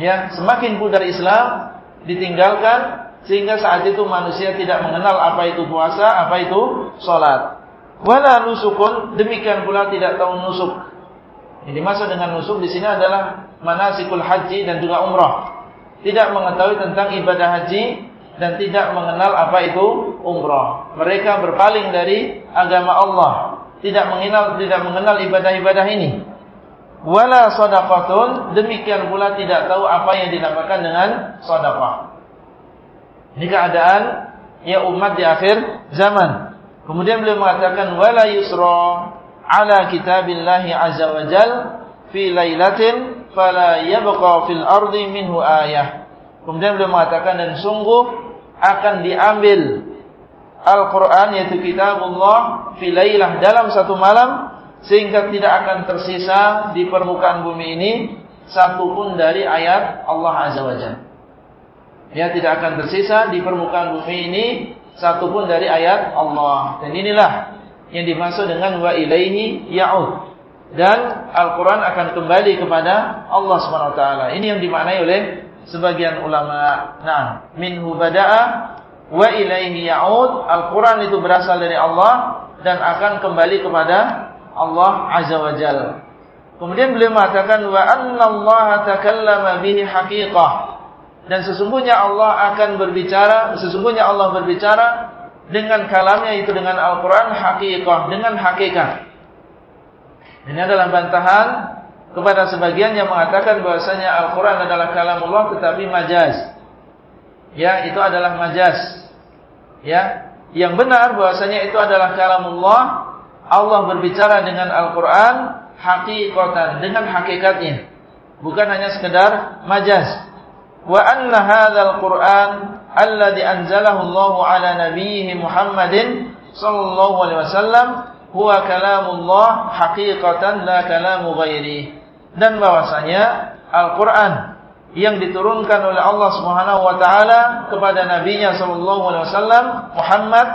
Ya, semakin pudar Islam ditinggalkan sehingga saat itu manusia tidak mengenal apa itu puasa, apa itu sholat. Wala nusukun, demikian pula tidak tahu nusuk. Ini dimaksud dengan nusuk di sini adalah manasikul haji dan juga umrah. Tidak mengetahui tentang ibadah haji dan tidak mengenal apa itu umrah. Mereka berpaling dari agama Allah, tidak mengenal tidak mengenal ibadah-ibadah ini. Wala sadaqatun, demikian pula tidak tahu apa yang dinamakan dengan sedekah. Ini keadaan ya umat di akhir zaman. Kemudian beliau mengatakan wala yusra ala kitabillahi azza wa jal fi lailatin fala yabqa fil ardi minhu ayah. Kemudian beliau mengatakan dan sungguh akan diambil Al-Quran yaitu kitabullah fi lailah dalam satu malam sehingga tidak akan tersisa di permukaan bumi ini satu pun dari ayat Allah Azza wa Jalla ya tidak akan tersisa di permukaan bumi ini satu pun dari ayat Allah. Dan inilah yang dimaksud dengan wa ilaihi ya'ud. Dan Al-Quran akan kembali kepada Allah SWT. Ini yang dimaknai oleh sebagian ulama. Nah, minhu bada'a wa ilaihi ya'ud. Al-Quran itu berasal dari Allah dan akan kembali kepada Allah Azza wa. Kemudian beliau mengatakan wa Allah takallama bihi haqiqah dan sesungguhnya Allah akan berbicara, sesungguhnya Allah berbicara dengan kalamnya itu dengan Al-Quran hakikah, dengan hakikat. Ini adalah bantahan kepada sebagian yang mengatakan bahwasanya Al-Qur'an adalah kalamullah tetapi majaz. Ya, itu adalah majaz. Ya, yang benar bahwasanya itu adalah kalamullah. Allah berbicara dengan Al-Qur'an hakikatan dengan hakikatnya. Bukan hanya sekedar majaz. Wa anna hadzal Qur'an alladzi anzalahu Allah ala nabiyhi Muhammadin sallallahu alaihi wasallam huwa kalamullah haqiqatan la kalamu ghairi dan bahwasanya Al-Qur'an yang diturunkan oleh Allah Subhanahu wa taala kepada nabinya sallallahu alaihi wasallam Muhammad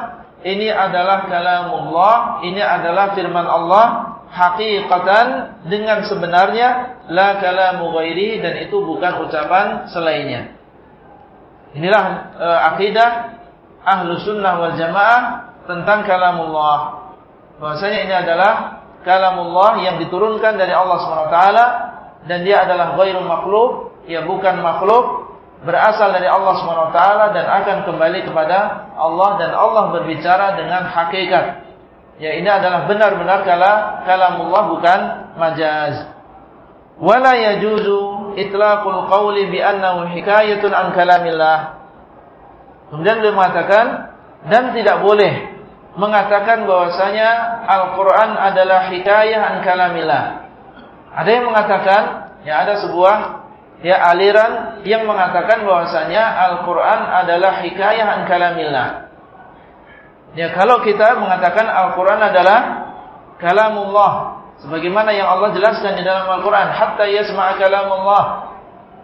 ini adalah kalamullah ini adalah firman Allah haqiqatan dengan sebenarnya la kalamu ghairi dan itu bukan ucapan selainnya. Inilah uh, akidah ahlu sunnah wal jamaah tentang kalamullah. Bahwasanya ini adalah kalamullah yang diturunkan dari Allah SWT dan dia adalah ghairu makhluk, ya bukan makhluk, berasal dari Allah SWT dan akan kembali kepada Allah dan Allah berbicara dengan hakikat. Ya ini adalah benar-benar kala kalamullah bukan majaz. Wala yajuzu itlaqul qawli bi annahu hikayatun an kalamillah. Kemudian beliau mengatakan dan tidak boleh mengatakan bahwasanya Al-Quran adalah hikayah an kalamillah. Ada yang mengatakan, ya ada sebuah ya aliran yang mengatakan bahwasanya Al-Quran adalah hikayah an kalamillah. Ya kalau kita mengatakan Al-Quran adalah kalamullah, sebagaimana yang Allah jelaskan di dalam Al-Quran, hatta yasma'a kalamullah.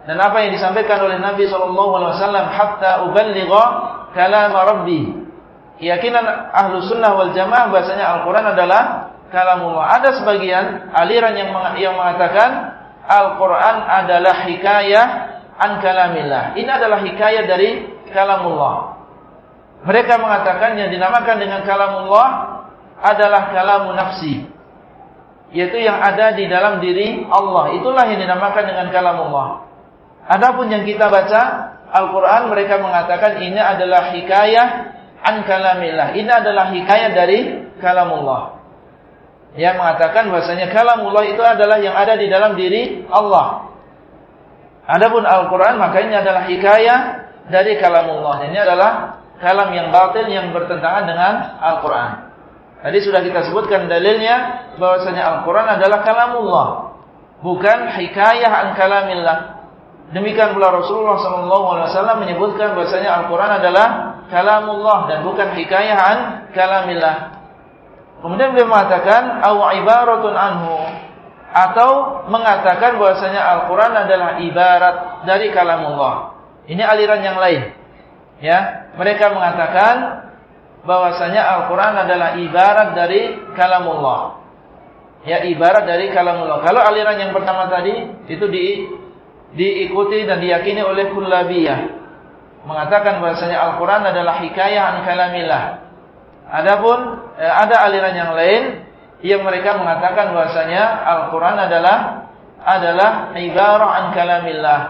Dan apa yang disampaikan oleh Nabi SAW, hatta uballigha kalam Rabbi keyakinan ahlu sunnah wal jamaah bahasanya Al-Quran adalah kalamullah. Ada sebagian aliran yang mengatakan Al-Quran adalah hikayah an kalamillah. Ini adalah hikayah dari kalamullah. Mereka mengatakan yang dinamakan dengan kalamullah adalah kalamu nafsi. Yaitu yang ada di dalam diri Allah. Itulah yang dinamakan dengan kalamullah. Adapun yang kita baca Al-Quran mereka mengatakan ini adalah hikayah an kalamillah. Ini adalah hikayat dari kalamullah. Yang mengatakan bahasanya kalamullah itu adalah yang ada di dalam diri Allah. Adapun Al-Quran maka ini adalah hikayat dari kalamullah. Ini adalah kalam yang batil yang bertentangan dengan Al-Quran. Tadi sudah kita sebutkan dalilnya bahwasanya Al-Quran adalah kalamullah. Bukan hikayah an kalamillah. Demikian pula Rasulullah SAW menyebutkan bahwasanya Al-Quran adalah kalamullah dan bukan hikayahan kalamillah. Kemudian beliau mengatakan au ibaratun anhu atau mengatakan bahwasanya Al-Qur'an adalah ibarat dari kalamullah. Ini aliran yang lain. Ya, mereka mengatakan bahwasanya Al-Qur'an adalah ibarat dari kalamullah. Ya, ibarat dari kalamullah. Kalau aliran yang pertama tadi itu di diikuti dan diyakini oleh kullabiyah mengatakan bahasanya Al-Quran adalah hikayah an kalamillah. Adapun eh, ada aliran yang lain yang mereka mengatakan bahasanya Al-Quran adalah adalah ibarah an kalamillah.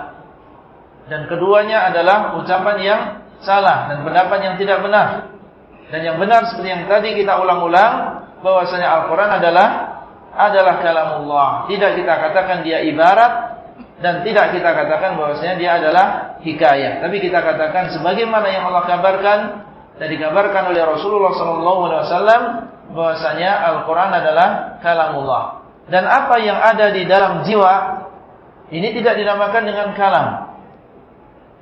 Dan keduanya adalah ucapan yang salah dan pendapat yang tidak benar. Dan yang benar seperti yang tadi kita ulang-ulang bahwasanya Al-Quran adalah adalah kalamullah. Tidak kita katakan dia ibarat dan tidak kita katakan bahwasanya dia adalah hikayah. Tapi kita katakan sebagaimana yang Allah kabarkan dan dikabarkan oleh Rasulullah SAW bahwasanya Al-Quran adalah kalamullah. Dan apa yang ada di dalam jiwa ini tidak dinamakan dengan kalam.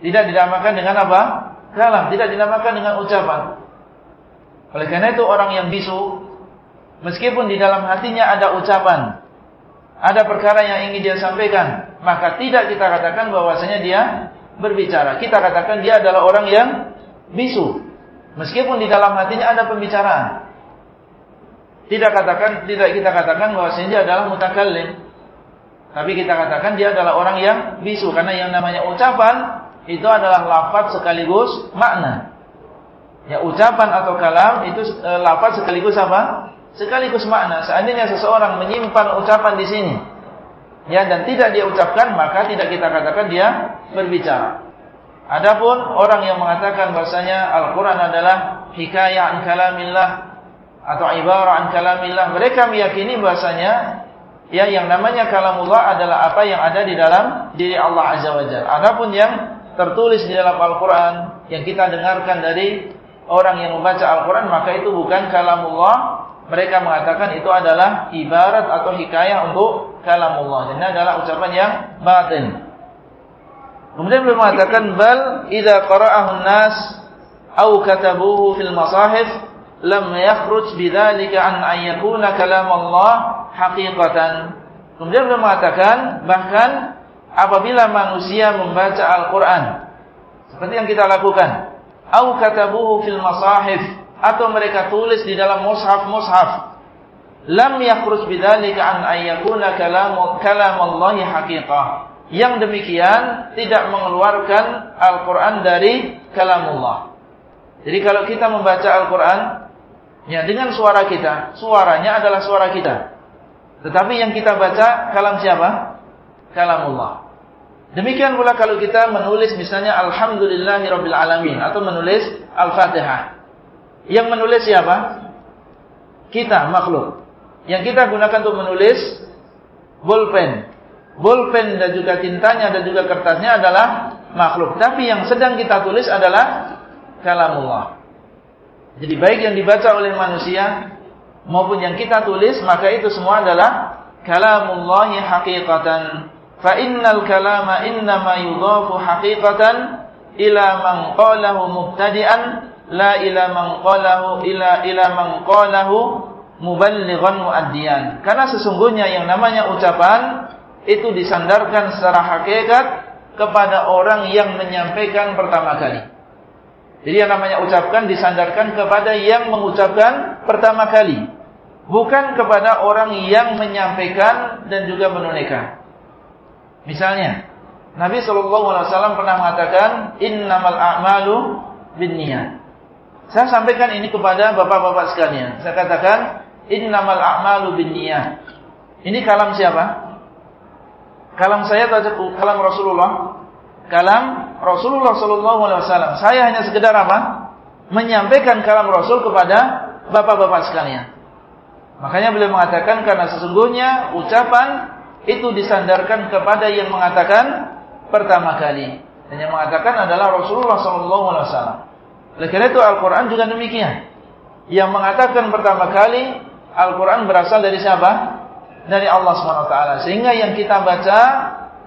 Tidak dinamakan dengan apa? Kalam. Tidak dinamakan dengan ucapan. Oleh karena itu orang yang bisu, meskipun di dalam hatinya ada ucapan, ada perkara yang ingin dia sampaikan, maka tidak kita katakan bahwasanya dia berbicara. Kita katakan dia adalah orang yang bisu. Meskipun di dalam hatinya ada pembicaraan. Tidak katakan tidak kita katakan bahwasanya dia adalah mutakallim. Tapi kita katakan dia adalah orang yang bisu karena yang namanya ucapan itu adalah lafaz sekaligus makna. Ya ucapan atau kalam itu e, lafaz sekaligus apa? sekaligus makna. Seandainya seseorang menyimpan ucapan di sini, ya dan tidak dia ucapkan, maka tidak kita katakan dia berbicara. Adapun orang yang mengatakan bahasanya Al-Quran adalah hikayah an kalamillah atau ibarah an kalamillah, mereka meyakini bahasanya ya yang namanya kalamullah adalah apa yang ada di dalam diri Allah Azza wa. Adapun yang tertulis di dalam Al-Qur'an yang kita dengarkan dari orang yang membaca Al-Qur'an maka itu bukan kalamullah. Mereka mengatakan itu adalah ibarat atau hikayah untuk kalamullah. Ini adalah ucapan yang batin. Kemudian beliau mengatakan bal idza qara'ahu an-nas aw katabuhu fil masahif lam yakhruj bidzalika an an yakuna kalam Allah haqiqatan. Kemudian beliau mengatakan bahkan apabila manusia membaca Al-Qur'an seperti yang kita lakukan aw katabuhu fil masahif atau mereka tulis di dalam mushaf-mushaf lam yakhruj bidzalika an ayyakuna kalam kalam Allah haqiqah. Yang demikian tidak mengeluarkan Al-Qur'an dari kalamullah. Jadi kalau kita membaca Al-Qur'an ya dengan suara kita, suaranya adalah suara kita. Tetapi yang kita baca kalam siapa? Kalamullah. Demikian pula kalau kita menulis misalnya alhamdulillahirabbil alamin atau menulis Al-Fatihah. Yang menulis siapa? Kita makhluk. Yang kita gunakan untuk menulis bolpen. Bolpen dan juga tintanya dan juga kertasnya adalah makhluk. Tapi yang sedang kita tulis adalah kalamullah. Jadi baik yang dibaca oleh manusia maupun yang kita tulis maka itu semua adalah kalamullahi haqiqatan. Fa innal kalama innama yudhafu haqiqatan ila man qalahu mubtadi'an la ila man qalahu ila ila man qalahu muballighan muaddiyan. Karena sesungguhnya yang namanya ucapan itu disandarkan secara hakikat kepada orang yang menyampaikan pertama kali. Jadi yang namanya ucapkan disandarkan kepada yang mengucapkan pertama kali. Bukan kepada orang yang menyampaikan dan juga menunaikan. Misalnya, Nabi SAW pernah mengatakan, Innamal a'malu bin niat. Saya sampaikan ini kepada bapak-bapak sekalian. Saya katakan, innamal a'malu binniyah. Ini kalam siapa? Kalam saya atau kalam Rasulullah? Kalam Rasulullah sallallahu alaihi wasallam. Saya hanya sekedar apa? Menyampaikan kalam Rasul kepada bapak-bapak sekalian. Makanya beliau mengatakan karena sesungguhnya ucapan itu disandarkan kepada yang mengatakan pertama kali. Dan yang mengatakan adalah Rasulullah sallallahu alaihi wasallam. Oleh karena itu Al-Qur'an juga demikian. Yang mengatakan pertama kali Al-Quran berasal dari siapa? Dari Allah SWT. Sehingga yang kita baca,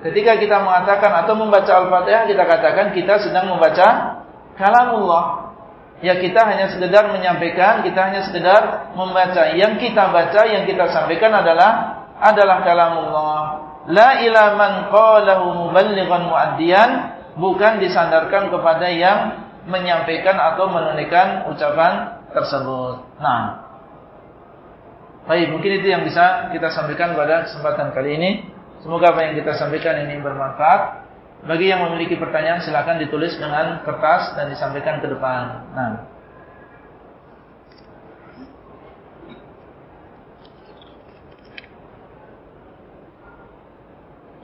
ketika kita mengatakan atau membaca Al-Fatihah, kita katakan kita sedang membaca kalamullah. Ya kita hanya sekedar menyampaikan, kita hanya sekedar membaca. Yang kita baca, yang kita sampaikan adalah adalah kalamullah. La ila man qalahu muballighan muaddiyan, bukan disandarkan kepada yang menyampaikan atau menunaikan ucapan tersebut. Nah, Baik, mungkin itu yang bisa kita sampaikan pada kesempatan kali ini. Semoga apa yang kita sampaikan ini bermanfaat. Bagi yang memiliki pertanyaan silakan ditulis dengan kertas dan disampaikan ke depan. Nah.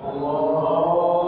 Allah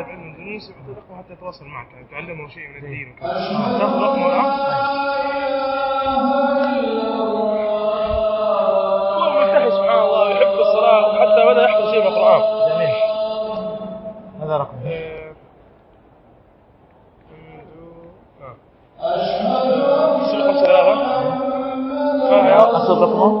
طالب علم اندونيسي اعطيه رقمه حتى يتواصل معك يعني تعلمه شيء من الدين وكذا. تاخذ رقمه هو مرتاح سبحان الله يحب الصلاة وحتى بدأ يحفظ شيء من القرآن. هذا رقمه؟ أصل رقمه؟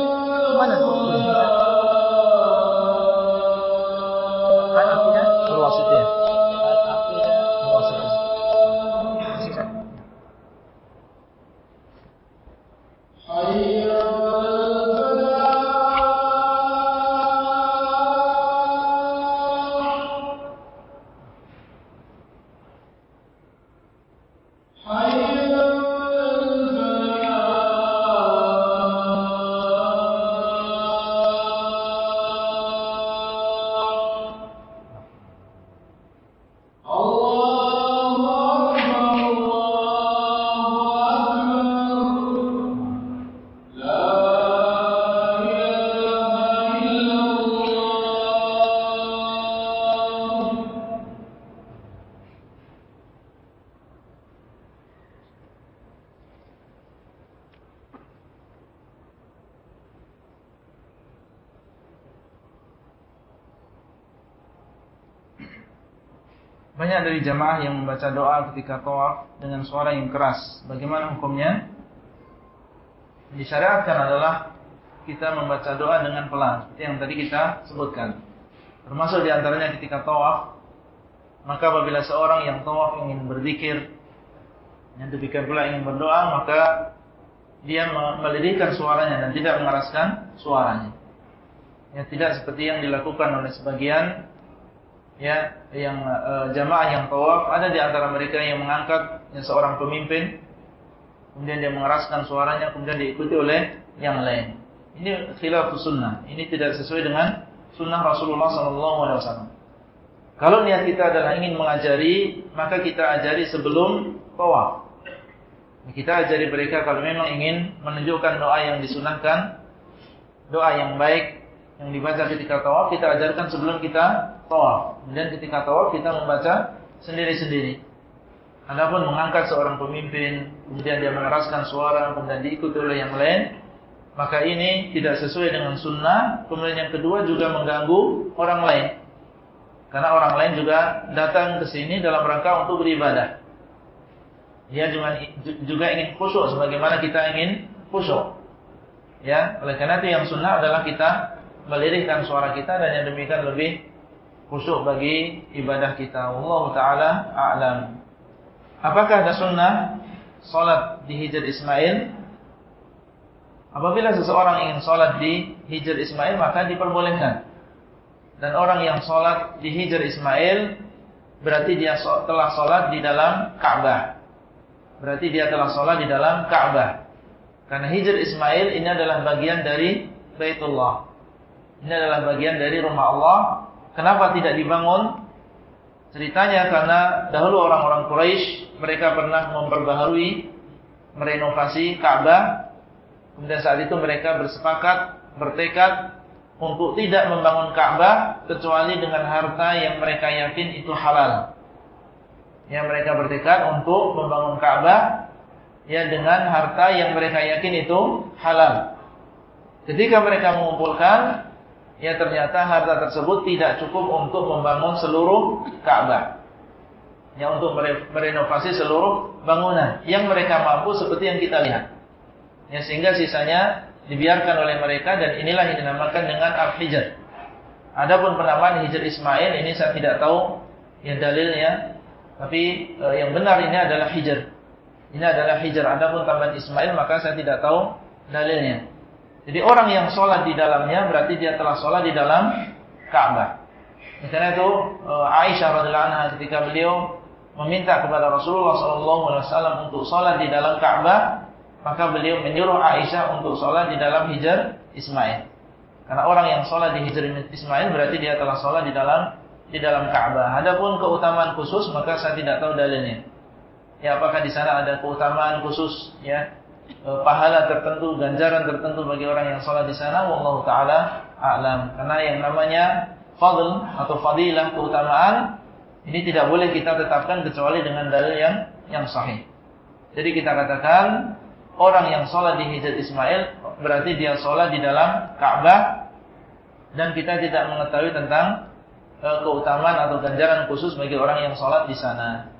jamaah yang membaca doa ketika tawaf dengan suara yang keras. Bagaimana hukumnya? Disyariatkan adalah kita membaca doa dengan pelan, seperti yang tadi kita sebutkan. Termasuk di antaranya ketika tawaf, maka apabila seorang yang tawaf ingin berzikir, yang demikian pula ingin berdoa, maka dia melirihkan suaranya dan tidak mengeraskan suaranya. Ya, tidak seperti yang dilakukan oleh sebagian ya yang e, jamaah yang tawaf ada di antara mereka yang mengangkat yang seorang pemimpin kemudian dia mengeraskan suaranya kemudian diikuti oleh yang lain. Ini khilaf sunnah. Ini tidak sesuai dengan sunnah Rasulullah SAW kalau niat kita adalah ingin mengajari maka kita ajari sebelum tawaf. Kita ajari mereka kalau memang ingin menunjukkan doa yang disunahkan doa yang baik yang dibaca ketika tawaf kita ajarkan sebelum kita tawaf. Kemudian ketika tawaf kita membaca sendiri-sendiri. Adapun mengangkat seorang pemimpin, kemudian dia mengeraskan suara, kemudian diikuti oleh yang lain, maka ini tidak sesuai dengan sunnah. Kemudian yang kedua juga mengganggu orang lain. Karena orang lain juga datang ke sini dalam rangka untuk beribadah. Dia juga, juga ingin khusyuk sebagaimana kita ingin khusyuk. Ya, oleh karena itu yang sunnah adalah kita melirihkan suara kita dan yang demikian lebih khusyuk bagi ibadah kita. Allah taala a'lam. Apakah ada sunnah salat di Hijr Ismail? Apabila seseorang ingin salat di Hijr Ismail maka diperbolehkan. Dan orang yang salat di Hijr Ismail berarti dia telah salat di dalam Ka'bah. Berarti dia telah salat di dalam Ka'bah. Karena Hijr Ismail ini adalah bagian dari Baitullah. Ini adalah bagian dari rumah Allah. Kenapa tidak dibangun? Ceritanya karena dahulu orang-orang Quraisy mereka pernah memperbaharui, merenovasi Ka'bah. Kemudian saat itu mereka bersepakat, bertekad untuk tidak membangun Ka'bah kecuali dengan harta yang mereka yakin itu halal. Yang mereka bertekad untuk membangun Ka'bah ya dengan harta yang mereka yakin itu halal. Ketika mereka mengumpulkan ya ternyata harta tersebut tidak cukup untuk membangun seluruh Ka'bah. Ya untuk merenovasi seluruh bangunan yang mereka mampu seperti yang kita lihat. Ya sehingga sisanya dibiarkan oleh mereka dan inilah yang dinamakan dengan Al-Hijr. Adapun penamaan Hijr Ismail ini saya tidak tahu yang dalilnya, tapi e, yang benar ini adalah Hijr. Ini adalah Hijr. Adapun tambahan Ismail maka saya tidak tahu dalilnya. Jadi orang yang sholat di dalamnya berarti dia telah sholat di dalam Ka'bah. Karena itu eh, Aisyah radhiallahu anha ketika beliau meminta kepada Rasulullah SAW untuk sholat di dalam Ka'bah, maka beliau menyuruh Aisyah untuk sholat di dalam Hijr Ismail. Karena orang yang sholat di Hijr Ismail berarti dia telah sholat di dalam di dalam Ka'bah. Adapun keutamaan khusus maka saya tidak tahu dalilnya. Ya apakah di sana ada keutamaan khusus ya pahala tertentu, ganjaran tertentu bagi orang yang sholat di sana, wallahu taala a'lam. Karena yang namanya fadl atau fadilah keutamaan ini tidak boleh kita tetapkan kecuali dengan dalil yang yang sahih. Jadi kita katakan orang yang sholat di Hijr Ismail berarti dia sholat di dalam Ka'bah dan kita tidak mengetahui tentang e, keutamaan atau ganjaran khusus bagi orang yang sholat di sana.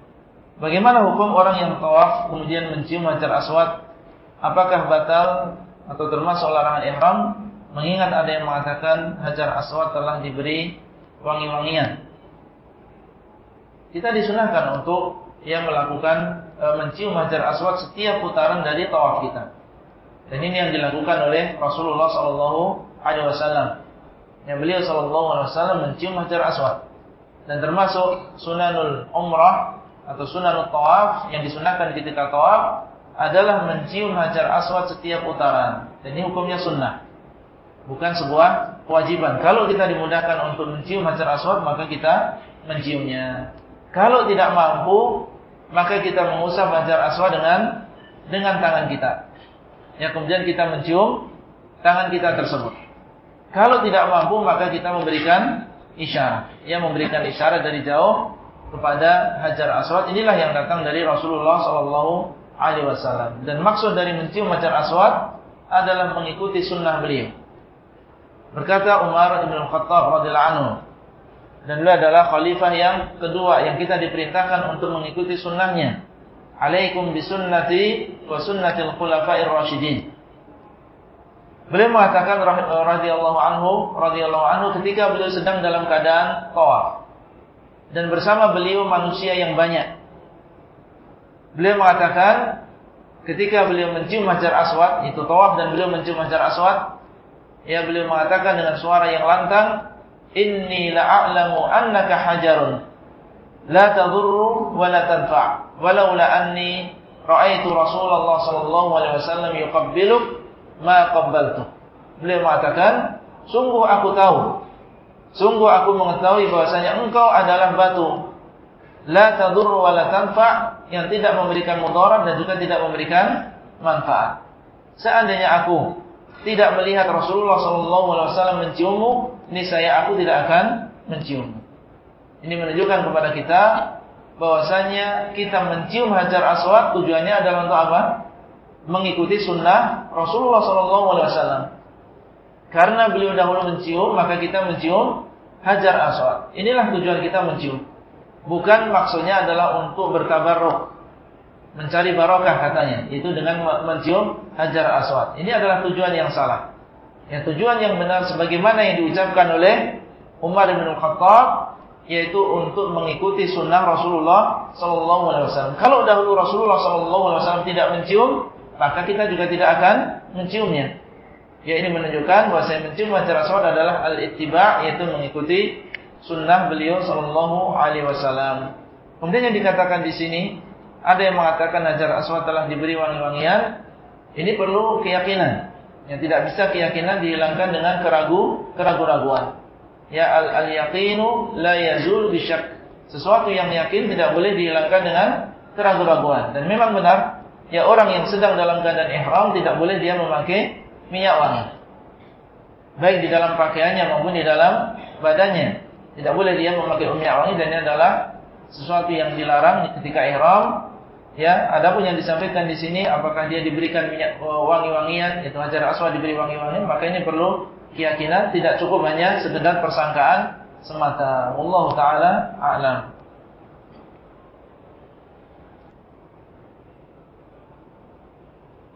Bagaimana hukum orang yang tawaf kemudian mencium hajar aswad? Apakah batal atau termasuk larangan ihram? Mengingat ada yang mengatakan hajar aswad telah diberi wangi-wangian. Kita disunahkan untuk yang melakukan e, mencium hajar aswad setiap putaran dari tawaf kita. Dan ini yang dilakukan oleh Rasulullah Sallallahu Alaihi Wasallam. Yang beliau Sallallahu Alaihi Wasallam mencium hajar aswad. Dan termasuk sunanul umrah atau sunanul tawaf yang disunahkan ketika tawaf adalah mencium hajar aswad setiap putaran. Dan ini hukumnya sunnah. Bukan sebuah kewajiban. Kalau kita dimudahkan untuk mencium hajar aswad, maka kita menciumnya. Kalau tidak mampu, maka kita mengusap hajar aswad dengan dengan tangan kita. Ya, kemudian kita mencium tangan kita tersebut. Kalau tidak mampu, maka kita memberikan isyarat. Ya, memberikan isyarat dari jauh kepada hajar aswad. Inilah yang datang dari Rasulullah Sallallahu Alaihi Wasallam. Dan maksud dari mencium hajar aswad adalah mengikuti sunnah beliau. Berkata Umar bin Khattab radhiyallahu anhu, dan beliau adalah khalifah yang kedua yang kita diperintahkan untuk mengikuti sunnahnya. Alaikum bisunnati wa sunnatil khulafa'ir rasyidin. Beliau mengatakan radhiyallahu anhu radhiyallahu anhu ketika beliau sedang dalam keadaan tawaf dan bersama beliau manusia yang banyak. Beliau mengatakan ketika beliau mencium hajar aswad itu tawaf dan beliau mencium hajar aswad ya beliau mengatakan dengan suara yang lantang inni la'alamu annaka hajarun. La tadurru wa la tanfa' walaula anni ra'aitu Rasulullah sallallahu alaihi wasallam yuqabbiluk ma qabbaltu. Beliau mengatakan sungguh aku tahu. Sungguh aku mengetahui bahwasanya engkau adalah batu la tadurru wa la tanfa' yang tidak memberikan mudarat dan juga tidak memberikan manfaat seandainya aku tidak melihat Rasulullah SAW menciummu, ini saya aku tidak akan menciummu. Ini menunjukkan kepada kita bahwasanya kita mencium hajar aswad tujuannya adalah untuk apa? Mengikuti sunnah Rasulullah SAW. Karena beliau dahulu mencium, maka kita mencium hajar aswad. Inilah tujuan kita mencium. Bukan maksudnya adalah untuk bertabarruk mencari barokah katanya, itu dengan mencium hajar aswad. Ini adalah tujuan yang salah. Yang tujuan yang benar sebagaimana yang diucapkan oleh Umar bin Khattab yaitu untuk mengikuti sunnah Rasulullah Wasallam. Kalau dahulu Rasulullah Wasallam tidak mencium, maka kita juga tidak akan menciumnya. Ya ini menunjukkan bahwa saya mencium hajar aswad adalah al-ittiba yaitu mengikuti sunnah beliau Sallallahu Alaihi Wasallam. Kemudian yang dikatakan di sini ada yang mengatakan Hajar Aswad telah diberi wangi-wangian. Ini perlu keyakinan. Yang tidak bisa keyakinan dihilangkan dengan keragu keraguan-raguan. Ya al-yaqinu la yazul bisyak. Sesuatu yang yakin tidak boleh dihilangkan dengan keraguan-raguan. Dan memang benar, ya orang yang sedang dalam keadaan ihram tidak boleh dia memakai minyak wangi. Baik di dalam pakaiannya maupun di dalam badannya. Tidak boleh dia memakai minyak wangi dan ini adalah sesuatu yang dilarang ketika ihram Ya, adapun yang disampaikan di sini apakah dia diberikan minyak oh, wangi-wangian, itu hajar aswad diberi wangi-wangian, maka ini perlu keyakinan, tidak cukup hanya sekedar persangkaan semata. Allah taala a'lam.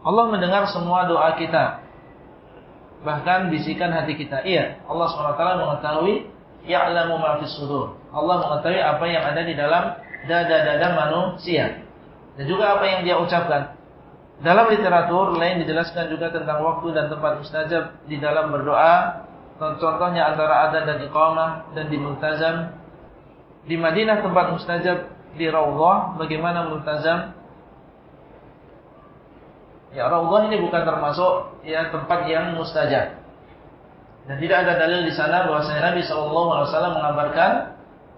Allah mendengar semua doa kita. Bahkan bisikan hati kita. Iya, Allah SWT mengetahui ya'lamu ma fis sudur. Allah mengetahui apa yang ada di dalam dada-dada manusia dan juga apa yang dia ucapkan. Dalam literatur lain dijelaskan juga tentang waktu dan tempat mustajab di dalam berdoa. Contohnya antara adzan dan iqamah dan di multazam. Di Madinah tempat mustajab di Raudhah bagaimana multazam? Ya Raudhah ini bukan termasuk ya tempat yang mustajab. Dan tidak ada dalil di sana bahwasanya Nabi SAW mengabarkan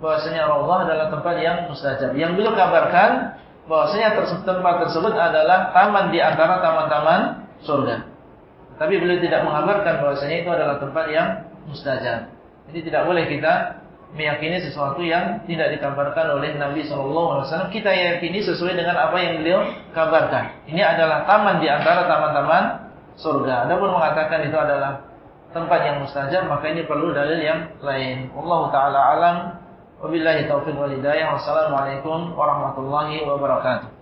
bahwasanya Raudhah adalah tempat yang mustajab. Yang beliau kabarkan bahwasanya tempat tersebut adalah taman di antara taman-taman surga. Tapi beliau tidak mengabarkan bahwasanya itu adalah tempat yang mustajab. Jadi tidak boleh kita meyakini sesuatu yang tidak dikabarkan oleh Nabi SAW. Kita yakini sesuai dengan apa yang beliau kabarkan. Ini adalah taman di antara taman-taman surga. Adapun mengatakan itu adalah tempat yang mustajab maka ini perlu dalil yang lain. Allah taala alam. Wabillahi taufiq wal hidayah. Wassalamualaikum warahmatullahi wabarakatuh.